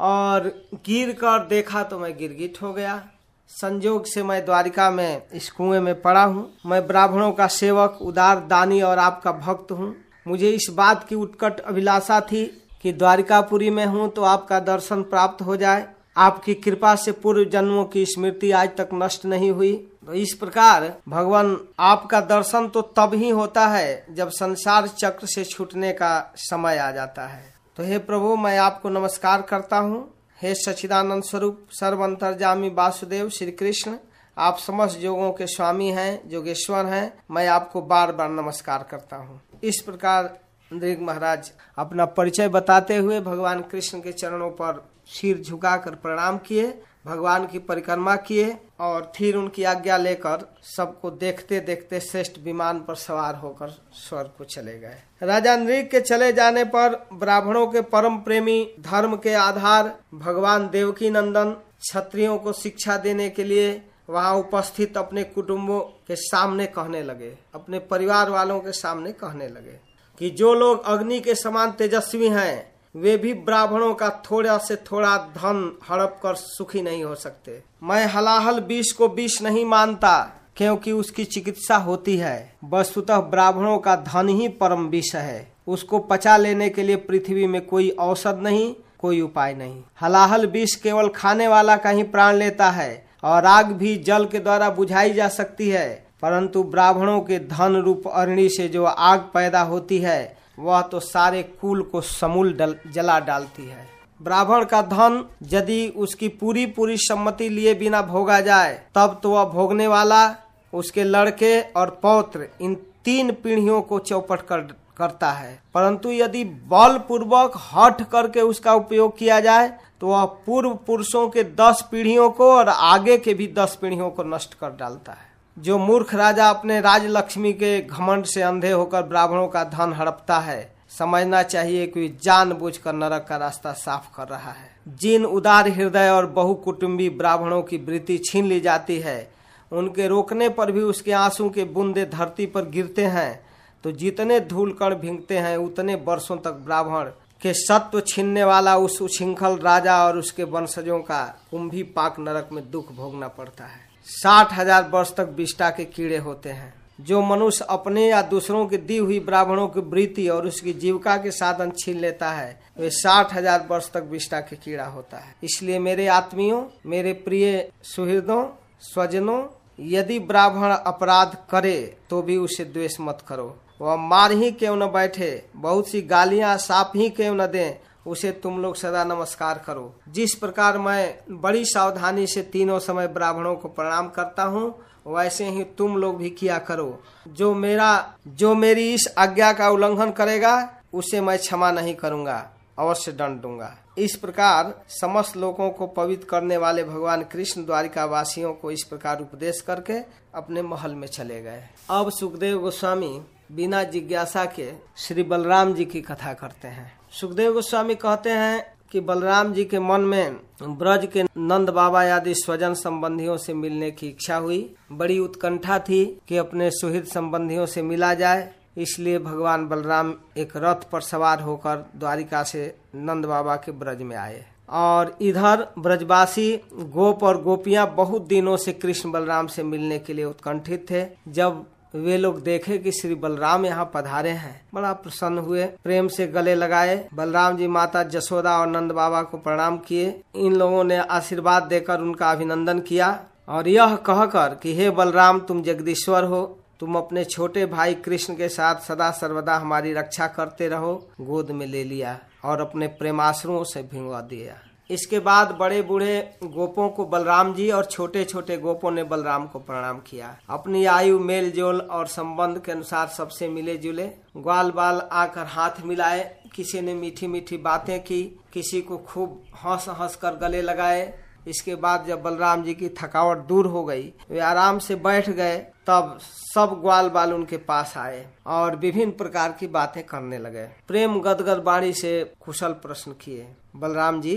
और गिर कर देखा तो मैं गिरगिट हो गया। संजोग से मैं द्वारिका में, इस कुएँ में पड़ा हूँ। मैं ब्राह्मणों का सेवक, उदार दानी और आपका भक्त हूँ। मुझे इस बात की उत्कट अभिलाषा थी कि द्वारिकापुरी में हूँ तो आपका दर्शन प्राप्त हो जाए। आपकी कृपा से पूर्व जन्मों की स्मृति आज तक नष्ट नहीं हुई। तो इस प्रकार भगवान आपका दर्शन तो तब ही होता है जब संसार चक्र से छूटने का समय आ जाता है। तो हे प्रभु, मैं आपको नमस्कार करता हूँ। हे सचिदानंद स्वरूप सर्व अंतर्जामी वासुदेव श्री कृष्ण आप समस्त योगों के स्वामी हैं, जोगेश्वर हैं, मैं आपको बार बार नमस्कार करता हूँ। इस प्रकार नृग महाराज अपना परिचय बताते हुए भगवान कृष्ण के चरणों पर सिर झुकाकर प्रणाम किए। भगवान की परिक्रमा किए और फिर उनकी आज्ञा लेकर सबको देखते देखते श्रेष्ठ विमान पर सवार होकर स्वर्ग को चले गए। राजा नृग के चले जाने पर ब्राह्मणों के परम प्रेमी, धर्म के आधार, भगवान देवकी नंदन, क्षत्रियों को शिक्षा देने के लिए वहाँ उपस्थित अपने कुटुंबों के सामने कहने लगे, अपने परिवार वालों के सामने कहने लगे कि जो लोग अग्नि के समान तेजस्वी हैं वे भी ब्राह्मणों का थोड़ा से थोड़ा धन हड़प कर सुखी नहीं हो सकते। मैं हलाहल विष को विष नहीं मानता, क्योंकि उसकी चिकित्सा होती है। वस्तुतः ब्राह्मणों का धन ही परम विष है। उसको पचा लेने के लिए पृथ्वी में कोई औसत नहीं, कोई उपाय नहीं। हलाहल विष केवल खाने वाला का ही प्राण लेता है, और आग भी जल के द्वारा बुझाई जा सकती है। परंतु ब्राह्मणों के धन रूप अरणि से जो आग पैदा होती है वह तो सारे कुल को समूल डल, जला डालती है। ब्राह्मण का धन यदि उसकी पूरी पूरी सम्मति लिए बिना भोगा जाए तब तो वह भोगने वाला उसके लड़के और पौत्र इन तीन पीढ़ियों को चौपट कर करता है। परंतु यदि बल पूर्वक हट करके उसका उपयोग किया जाए तो वह पूर्व पुरुषों के दस पीढ़ियों को और आगे के भी दस पीढ़ियों को नष्ट कर डालता है। जो मूर्ख राजा अपने राज लक्ष्मी के घमंड से अंधे होकर ब्राह्मणों का धन हड़पता है, समझना चाहिए कि जानबूझकर नरक का रास्ता साफ़ कर रहा है। जिन उदार हृदय और बहुकुटुंबी ब्राह्मणों की वृत्ति छीन ली जाती है, उनके रोकने पर भी उसके आँसू के बूंदे धरती पर गिरते हैं। तो जितने धूल कण भिंगते हैं, उतने वर्षों तक ब्राह्मण के सत्व छीनने वाला उस उछृंखल राजा और उसके वंशजों का कुंभी पाक नरक में दुख भोगना पड़ता है। साठ हज़ार वर्ष तक विष्टा के कीड़े होते हैं। जो मनुष्य अपने या दूसरों की दी हुई ब्राह्मणों की वृत्ति और उसकी जीविका के साधन छीन लेता है, वे साठ हज़ार वर्ष तक विष्टा के कीड़ा होता है। इसलिए मेरे आत्मियों, मेरे प्रिय सुहृदों, स्वजनों, यदि ब्राह्मण अपराध करे तो भी उसे द्वेष मत करो। वह मार ही क्यों न बैठे, बहुत सी गालियाँ साफ़ ही क्यों न दें उसे तुम लोग सदा नमस्कार करो। जिस प्रकार मैं बड़ी सावधानी से तीनों समय ब्राह्मणों को प्रणाम करता हूँ, वैसे ही तुम लोग भी किया करो। जो मेरा, जो मेरी इस आज्ञा का उल्लंघन करेगा, उसे मैं क्षमा नहीं करूँगा, अवश्य दंड दूँगा। इस प्रकार समस्त लोगों को पवित्र करने वाले भगवान कृष्ण द्वारिका वासियों को इस प्रकार उपदेश करके अपने महल में चले गए। अब सुखदेव गोस्वामी बिना जिज्ञासा के श्री बलराम जी की कथा करते हैं। सुखदेव गोस्वामी कहते हैं कि बलराम जी के मन में ब्रज के नंद बाबा आदि स्वजन संबंधियों से मिलने की इच्छा हुई। बड़ी उत्कंठा थी कि अपने सुहृद संबंधियों से मिला जाए। इसलिए भगवान बलराम एक रथ पर सवार होकर द्वारिका से नंद बाबा के ब्रज में आए। और इधर ब्रजवासी गोप और गोपियाँ बहुत दिनों से कृष्ण बलराम से मिलने के लिए उत्कंठित थे। जब वे लोग देखे कि श्री बलराम यहाँ पधारे हैं। बड़ा प्रसन्न हुए, प्रेम से गले लगाए। बलराम जी माता जसोदा और नंद बाबा को प्रणाम किए। इन लोगों ने आशीर्वाद देकर उनका अभिनंदन किया। और यह कहकर कि, हे बलराम, तुम जगदीश्वर हो। तुम अपने छोटे भाई कृष्ण के साथ सदा सर्वदा हमारी रक्षा करते रहो। गोद में ले लिया और अपने प्रेमाश्रुओं से भिंगवा दिया। इसके बाद बड़े बूढ़े गोपों को बलराम जी और छोटे छोटे गोपों ने बलराम को प्रणाम किया। अपनी आयु मेल जोल और संबंध के अनुसार सबसे मिले जुले ग्वाल बाल आकर हाथ मिलाए। किसी ने मीठी मीठी बातें की, किसी को खूब हंस हंस कर गले लगाए। इसके बाद जब बलराम जी की थकावट दूर हो गई, वे आराम से बैठ गए, तब सब ग्वाल बाल उनके पास आए और विभिन्न प्रकार की बातें करने लगे। प्रेम गदगद बाणी से कुशल प्रश्न किए। बलराम जी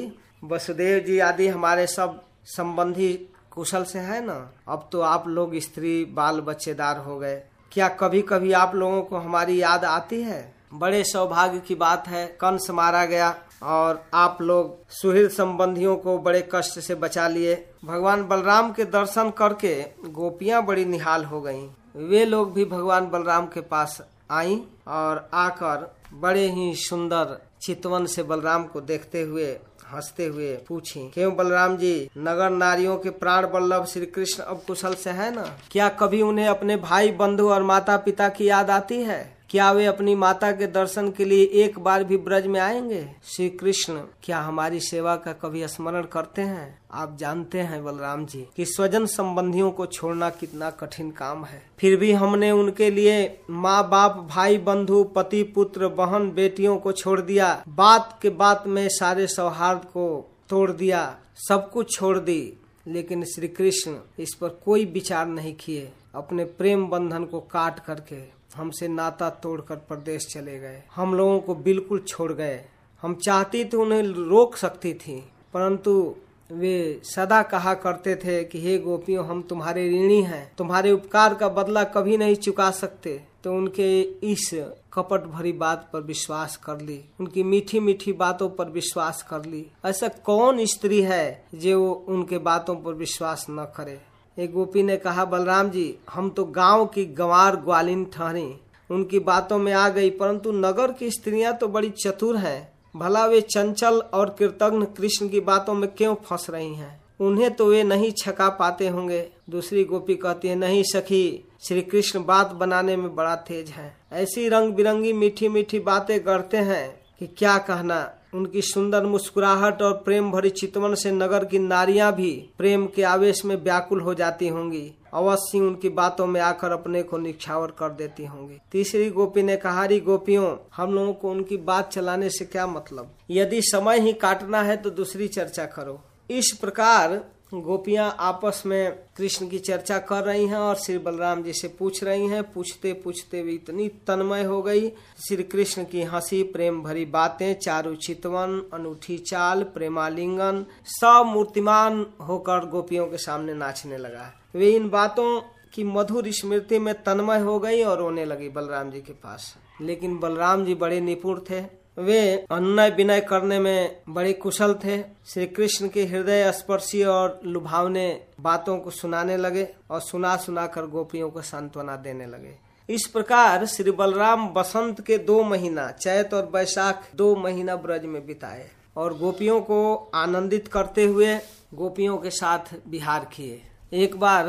वसुदेव जी आदि हमारे सब संबंधी कुशल से है ना? अब तो आप लोग स्त्री, बाल बच्चेदार हो गए। क्या कभी कभी आप लोगों को हमारी याद आती है? बड़े सौभाग्य की बात है, कंस मारा गया और आप लोग सुहृद संबंधियों को बड़े कष्ट से बचा लिए। भगवान बलराम के दर्शन करके गोपियाँ बड़ी निहाल हो गईं। वे लोग भी भगवान बलराम के पास आई और आकर बड़े ही सुंदर चितवन से बलराम को देखते हुए हँसते हुए पूछी, क्यों बलराम जी, नगर नारियों के प्राण बल्लभ श्री कृष्ण अब कुशल से है ना? क्या कभी उन्हें अपने भाई, बंधु और माता पिता की याद आती है? क्या वे अपनी माता के दर्शन के लिए एक बार भी ब्रज में आएँगे? श्री कृष्ण क्या हमारी सेवा का कभी स्मरण करते हैं? आप जानते हैं बलराम जी, कि स्वजन संबंधियों को छोड़ना कितना कठिन काम है। फिर भी हमने उनके लिए माँ बाप भाई बंधु पति पुत्र बहन बेटियों को छोड़ दिया। बात के बात में सारे सौहार्द को तोड़ दिया। सब कुछ छोड़ दी। लेकिन श्री कृष्ण इस पर कोई विचार नहीं किए। अपने प्रेम बंधन को काट करके हमसे नाता तोड़कर प्रदेश चले गए। हम लोगों को बिल्कुल छोड़ गए। हम चाहती तो उन्हें रोक सकती थी, परंतु वे सदा कहा करते थे कि, हे गोपियों, हम तुम्हारे ऋणी हैं। तुम्हारे उपकार का बदला कभी नहीं चुका सकते। तो उनके इस कपट भरी बात पर विश्वास कर ली। उनकी मीठी मीठी बातों पर विश्वास कर ली। ऐसा कौन स्त्री है जो उनके बातों पर विश्वास न करे? एक गोपी ने कहा, बलराम जी, हम तो गाँव की गंवार ग्वालिन ठहरी। उनकी बातों में आ गई, परंतु नगर की स्त्रियाँ तो बड़ी चतुर हैं। भला वे चंचल और कृतज्ञ कृष्ण की बातों में क्यों फंस रही हैं? उन्हें तो वे नहीं छका पाते होंगे। दूसरी गोपी कहती है, नहीं सखी श्री कृष्ण बात बनाने में बड़ा तेज है। ऐसी रंग बिरंगी मीठी मीठी बातें करते हैं कि क्या कहना? उनकी सुंदर मुस्कुराहट और प्रेम भरी चितवन से नगर की नारियाँ भी प्रेम के आवेश में व्याकुल हो जाती होंगी। अवश्य उनकी बातों में आकर अपने को निछावर कर देती होंगी। तीसरी गोपी ने कहा गोपियों, हम लोगों को उनकी बात चलाने से क्या मतलब? यदि समय ही काटना है तो दूसरी चर्चा करो। इस प्रकार गोपियाँ आपस में कृष्ण की चर्चा कर रही हैं और श्री बलराम जी से पूछ रही हैं। पूछते पूछते भी इतनी तन्मय हो गई। श्री कृष्ण की हँसी, प्रेम भरी बातें, चारु चितवन, अनूठी चाल, प्रेमालिंगन, सब मूर्तिमान होकर गोपियों के सामने नाचने लगा। वे इन बातों की मधुर स्मृति में तन्मय हो गई और रोने लगी बलराम जी के पास। लेकिन बलराम जी बड़े निपुण थे। वे अन्य विनय करने में बड़े कुशल थे। श्री कृष्ण के हृदय स्पर्शी और लुभावने बातों को सुनाने लगे और सुना सुना कर गोपियों को सांत्वना देने लगे। इस प्रकार श्री बलराम बसंत के दो महीना, चैत और बैसाख दो महीना ब्रज में बिताए और गोपियों को आनंदित करते हुए गोपियों के साथ बिहार किए। एक बार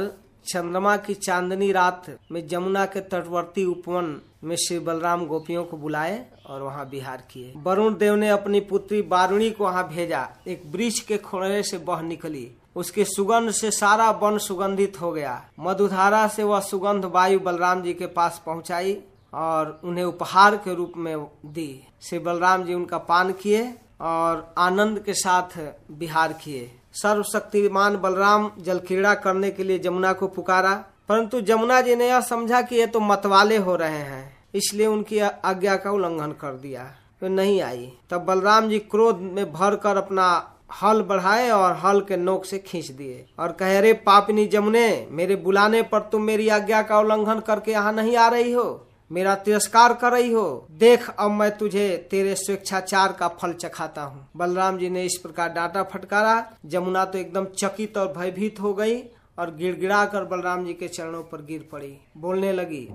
चंद्रमा की चांदनी रात में जमुना के तटवर्ती उपवन में श्री बलराम गोपियों को बुलाए और वहाँ बिहार किए। वरुण देव ने अपनी पुत्री बारुणी को वहाँ भेजा। एक वृक्ष के खोड़े से बह निकली। उसके सुगंध से सारा वन सुगंधित हो गया। मधुधारा से वह सुगंध वायु बलराम जी के पास पहुंचाई और उन्हें उपहार के रूप में दी। श्री बलराम जी उनका पान किए और आनंद के साथ बिहार किए। सर्वशक्तिमान बलराम जल क्रीड़ा करने के लिए जमुना को पुकारा। परंतु जमुना जी ने यह समझा कि ये तो मतवाले हो रहे हैं, इसलिए उनकी आज्ञा का उल्लंघन कर दिया। वे तो नहीं आई। तब बलराम जी क्रोध में भर कर अपना हल बढ़ाए और हल के नोक से खींच दिए और कहे रे पापनी जमुने, मेरे बुलाने पर तुम मेरी आज्ञा का उल्लंघन करके यहाँ नहीं आ रही हो? मेरा तिरस्कार कर रही हो। देख, अब मैं तुझे तेरे स्वेच्छाचार का फल चखाता हूँ। बलराम जी ने इस प्रकार डांटा फटकारा। जमुना तो एकदम चकित और भयभीत हो गई और गिड़गिड़ा कर बलराम जी के चरणों पर गिर पड़ी। बोलने लगी,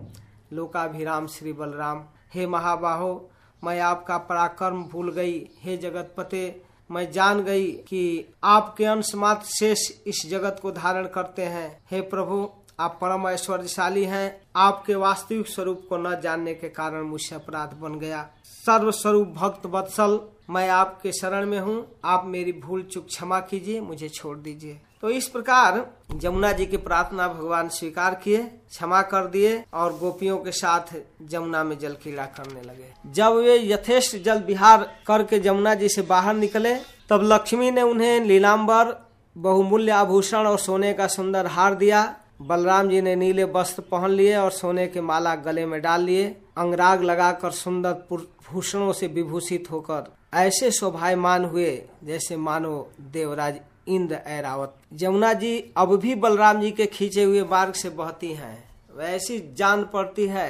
लोकाभिराम श्री बलराम, हे महाबाहो, मैं आपका पराक्रम भूल गई। हे जगत पते मैं जान गई कि आपके अंश मात्र शेष इस जगत को धारण करते हैं। हे प्रभु आप परम ऐश्वर्यशाली हैं। आपके वास्तविक स्वरूप को न जानने के कारण मुझसे अपराध बन गया। सर्व स्वरूप भक्त वत्सल, मैं आपके शरण में हूँ। आप मेरी भूल चुक क्षमा कीजिए, मुझे छोड़ दीजिए। तो इस प्रकार जमुना जी की प्रार्थना भगवान स्वीकार किए, क्षमा कर दिए और गोपियों के साथ जमुना में जल क्रीड़ा करने लगे। जब वे यथेष्ट जल विहार करके जमुना जी से बाहर निकले, तब लक्ष्मी ने उन्हें लीलाम्बर बहुमूल्य आभूषण और सोने का सुंदर हार दिया। बलराम जी ने नीले वस्त्र पहन लिए और सोने के माला गले में डाल लिए। अंगराग लगाकर सुंदर भूषणों से विभूषित होकर ऐसे शोभायमान हुए जैसे मानो देवराज इंद्र ऐरावत। जमुना जी अब भी बलराम जी के खींचे हुए मार्ग से बहती हैं। वैसी जान पड़ती है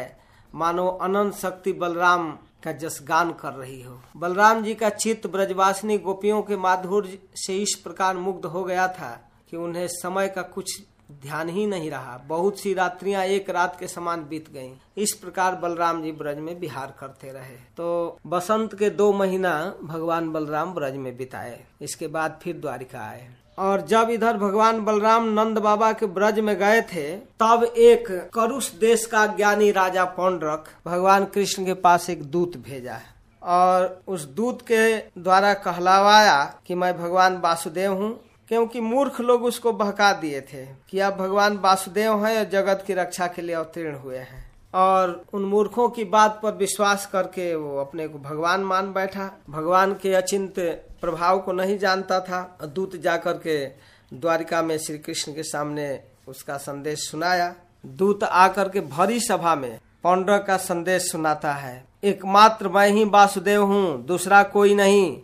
मानो अनंत शक्ति बलराम का जस गान कर रही हो। बलराम जी का चित्त ब्रजवासिनी गोपियों के माधुर्य से इस प्रकार मुग्ध हो गया था कि उन्हें समय का कुछ ध्यान ही नहीं रहा। बहुत सी रात्रियाँ एक रात के समान बीत गईं। इस प्रकार बलराम जी ब्रज में बिहार करते रहे। तो बसंत के दो महीना भगवान बलराम ब्रज में बिताए। इसके बाद फिर द्वारिका आए। और जब इधर भगवान बलराम नंद बाबा के ब्रज में गए थे, तब एक करुष देश का ज्ञानी राजा पौंडरक भगवान कृष्ण के पास एक दूत भेजा। है और उस दूत के द्वारा कहलावाया कि मैं भगवान वासुदेव हूँ। क्योंकि मूर्ख लोग उसको बहका दिए थे कि आप भगवान वासुदेव हैं और जगत की रक्षा के लिए अवतीर्ण हुए हैं। और उन मूर्खों की बात पर विश्वास करके वो अपने को भगवान मान बैठा। भगवान के अचिंत प्रभाव को नहीं जानता था। दूत जाकर के द्वारिका में श्री कृष्ण के सामने उसका संदेश सुनाया। दूत आकर के भरी सभा में पौंड्र का संदेश सुनाता है। एकमात्र मैं ही वासुदेव हूँ, दूसरा कोई नहीं।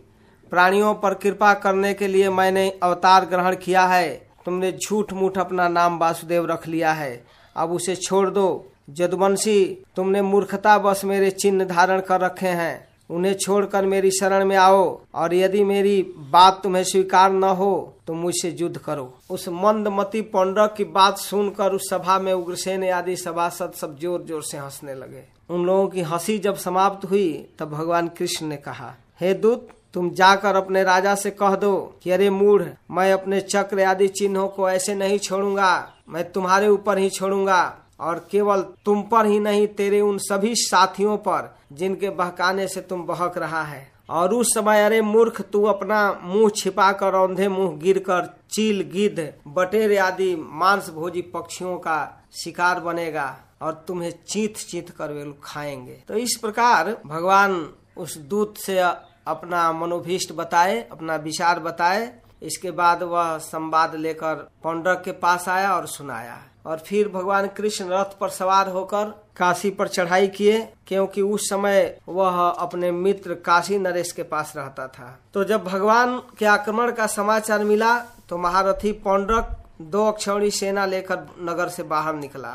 प्राणियों पर कृपा करने के लिए मैंने अवतार ग्रहण किया है। तुमने झूठ मूठ अपना नाम वासुदेव रख लिया है। अब उसे छोड़ दो। जदवंशी, तुमने मूर्खता बस मेरे चिन्ह धारण कर रखे हैं। उन्हें छोड़कर मेरी शरण में आओ, और यदि मेरी बात तुम्हें स्वीकार न हो तो मुझसे युद्ध करो। उस मंदमती पौंडक की बात सुनकर उस सभा में उग्रसेन आदि सभासद सब ज़ोर ज़ोर से हंसने लगे। उन लोगों की हँसी जब समाप्त हुई, तब भगवान कृष्ण ने कहा, हे दूत तुम जाकर अपने राजा से कह दो कि अरे मूढ़, मैं अपने चक्र आदि चिन्हों को ऐसे नहीं छोड़ूँगा, मैं तुम्हारे ऊपर ही छोड़ूँगा, और केवल तुम पर ही नहीं, तेरे उन सभी साथियों पर, जिनके बहकाने से तुम बहक रहा है। और उस समय, अरे मूर्ख, तू अपना मुँह छिपा कर औंधे मुँह गिर कर चील, गिद्ध, बटेर आदि मांस भोजी पक्षियों का शिकार बनेगा, और तुम्हें चीत चीत कर वे लोग खाएँगे। तो इस प्रकार भगवान उस दूत से अपना मनोभीष्ट बताए, अपना विचार बताए। इसके बाद वह संवाद लेकर पौंडरक के पास आया और सुनाया। और फिर भगवान कृष्ण रथ पर सवार होकर काशी पर चढ़ाई किए, क्योंकि उस समय वह अपने मित्र काशी नरेश के पास रहता था। तो जब भगवान के आक्रमण का समाचार मिला तो महारथी पौंडरक दो अक्षौणी सेना लेकर नगर से बाहर निकला।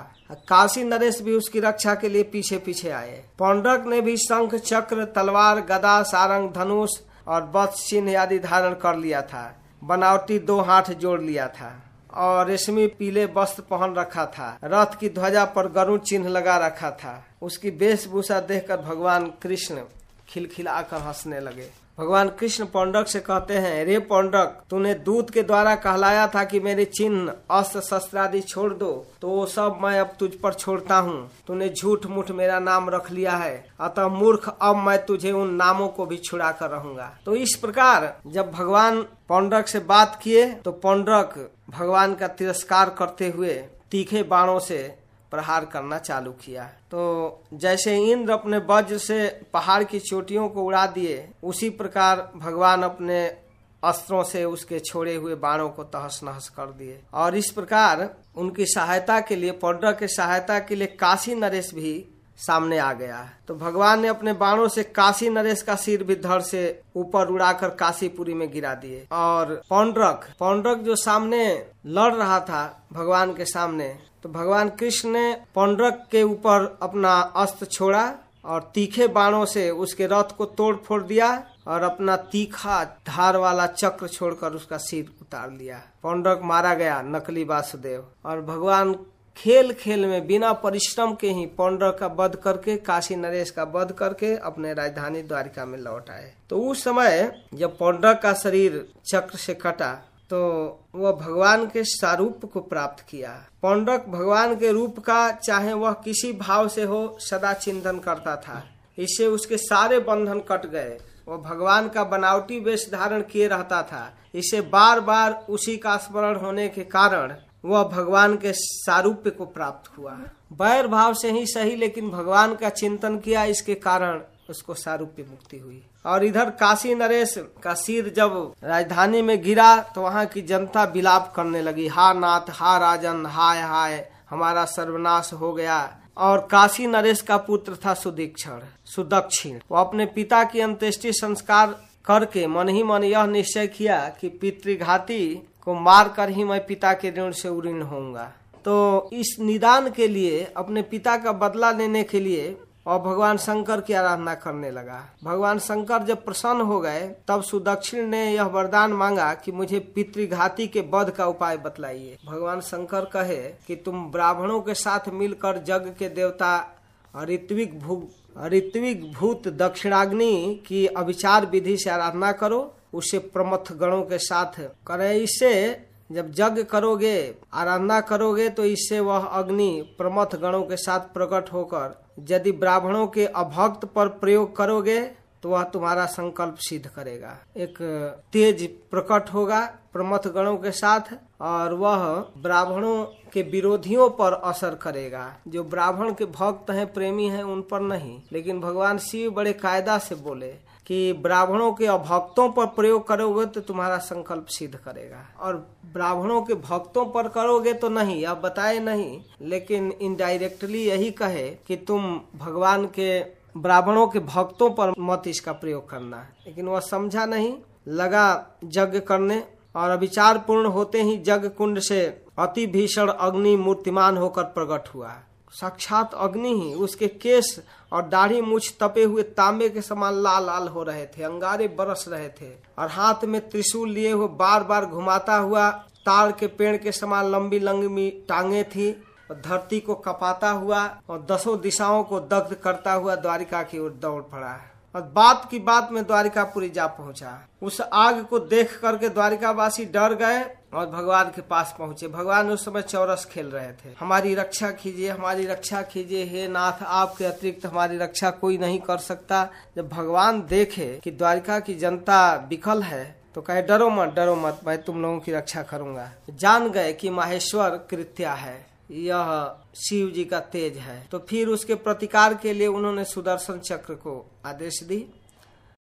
काशी नरेश भी उसकी रक्षा के लिए पीछे पीछे आए। पौंडरक ने भी शंख, चक्र, तलवार, गदा, सारंग, धनुष और बत्स चिन्ह आदि धारण कर लिया था। बनावटी दो हाथ जोड़ लिया था और रेशमी पीले वस्त्र पहन रखा था। रथ की ध्वजा पर गरुड़ चिन्ह लगा रखा था। उसकी वेशभूषा देखकर भगवान कृष्ण खिलखिलाकर हंसने लगे। भगवान कृष्ण पौंडक से कहते हैं, रे पौंडक, तूने दूत के द्वारा कहलाया था कि मेरे चिन्ह अस्त्र शस्त्र आदि छोड़ दो तो वो सब मैं अब तुझ पर छोड़ता हूँ। तूने झूठ मूठ मेरा नाम रख लिया है। अतः मूर्ख, अब मैं तुझे उन नामों को भी छुड़ा कर रहूँगा। तो इस प्रकार जब भगवान पौंडक से बात किए तो पौंडक भगवान का तिरस्कार करते हुए तीखे बाणों से प्रहार करना चालू किया। तो जैसे इंद्र अपने वज्र से पहाड़ की चोटियों को उड़ा दिए, उसी प्रकार भगवान अपने अस्त्रों से उसके छोड़े हुए बाणों को तहस नहस कर दिए। और इस प्रकार उनकी सहायता के लिए, पौड्र के सहायता के लिए काशी नरेश भी सामने आ गया। तो भगवान ने अपने बाणों से काशी नरेश का सिर भी धड़ से ऊपर उड़ाकर काशीपुरी में गिरा दिए। और पौंड्रक पौंड्रक जो सामने लड़ रहा था भगवान के सामने तो भगवान कृष्ण ने पौंड्रक के ऊपर अपना अस्त्र छोड़ा और तीखे बाणों से उसके रथ को तोड़ फोड़ दिया और अपना तीखा धार वाला चक्र छोड़कर उसका सिर उतार लिया। पौंड्रक मारा गया, नकली वासुदेव। और भगवान खेल खेल में बिना परिश्रम के ही पौंड्रक का वध करके, काशी नरेश का वध करके अपने राजधानी द्वारिका में लौट आए। तो उस समय जब पौंड्रक का शरीर चक्र से कटा तो वह भगवान के स्वरूप को प्राप्त किया। पौंडक भगवान के रूप का, चाहे वह किसी भाव से हो, सदा चिंतन करता था। इससे उसके सारे बंधन कट गए। वह भगवान का बनावटी वेश धारण किए रहता था। इसे बार बार उसी का स्मरण होने के कारण वह भगवान के सारूप्य को प्राप्त हुआ। बैर भाव से ही सही, लेकिन भगवान का चिंतन किया, इसके कारण उसको सारूप्य मुक्ति हुई। और इधर काशी नरेश का सिर जब राजधानी में गिरा तो वहाँ की जनता बिलाप करने लगी। हा नाथ, हा राजन, हाय हाय, हमारा सर्वनाश हो गया। और काशी नरेश का पुत्र था सुदीक्षण, सुदक्षिण। वो अपने पिता की अंत्येष्टि संस्कार करके मन ही मन यह निश्चय किया कि पितृघाती को मार कर ही मैं पिता के ऋण से उऋण होऊँगा। तो इस निदान के लिए, अपने पिता का बदला लेने के लिए और भगवान शंकर की आराधना करने लगा। भगवान शंकर जब प्रसन्न हो गए, तब सुदक्षिण ने यह वरदान मांगा कि मुझे पितृघाती के वध का उपाय बतलाइए। भगवान शंकर कहे कि तुम ब्राह्मणों के साथ मिलकर जग के देवता ऋत्विक भू, ऋत्विक भूत दक्षिणाग्नि की अभिचार विधि से आराधना करो, उसे प्रमथ गणों के साथ करे। इससे जब जग करोगे, आराधना करोगे तो इससे वह अग्नि प्रमथ गणों के साथ प्रकट होकर यदि ब्राह्मणों के अभक्त पर प्रयोग करोगे तो वह तुम्हारा संकल्प सिद्ध करेगा। एक तेज प्रकट होगा प्रमथ गणों के साथ, और वह ब्राह्मणों के विरोधियों पर असर करेगा। जो ब्राह्मण के भक्त हैं, प्रेमी हैं, उन पर नहीं। लेकिन भगवान शिव बड़े कायदा से बोले कि ब्राह्मणों के अभक्तों पर प्रयोग करोगे तो तुम्हारा संकल्प सिद्ध करेगा। और ब्राह्मणों के भक्तों पर करोगे तो नहीं अब बताए नहीं, लेकिन इनडायरेक्टली यही कहे कि तुम भगवान के, ब्राह्मणों के भक्तों पर मत इसका प्रयोग करना। है लेकिन वह समझा नहीं, लगा यज्ञ करने और अभिचार पूर्ण होते ही जग कुंड से अति भीषण अग्नि मूर्तिमान होकर प्रकट हुआ। साक्षात अग्नि ही, उसके केस और दाढ़ी मूछ तपे हुए तांबे के समान लाल लाल हो रहे थे, अंगारे बरस रहे थे, और हाथ में त्रिशूल लिए हुए बार बार घुमाता हुआ ताड़ के पेड़ के समान लंबी लंबी टांगे थी, और धरती को कपाता हुआ और दसों दिशाओं को दग्ध करता हुआ द्वारिका की ओर दौड़ पड़ा है, और बात की बात में द्वारिकापुरी जा पहुँचा। उस आग को देख करके द्वारिकावासी डर गए और भगवान के पास पहुँचे। भगवान उस समय चौरस खेल रहे थे। हमारी रक्षा कीजिए, हमारी रक्षा कीजिए। हे नाथ, आपके अतिरिक्त हमारी रक्षा कोई नहीं कर सकता। जब भगवान देखे कि द्वारिका की जनता विकल है तो कहे, डरो मत डरो मत, मैं तुम लोगों की रक्षा करूँगा। जान गए कि माहेश्वर कृत्या है। यह शिव जी का तेज है। तो फिर उसके प्रतिकार के लिए उन्होंने सुदर्शन चक्र को आदेश दी।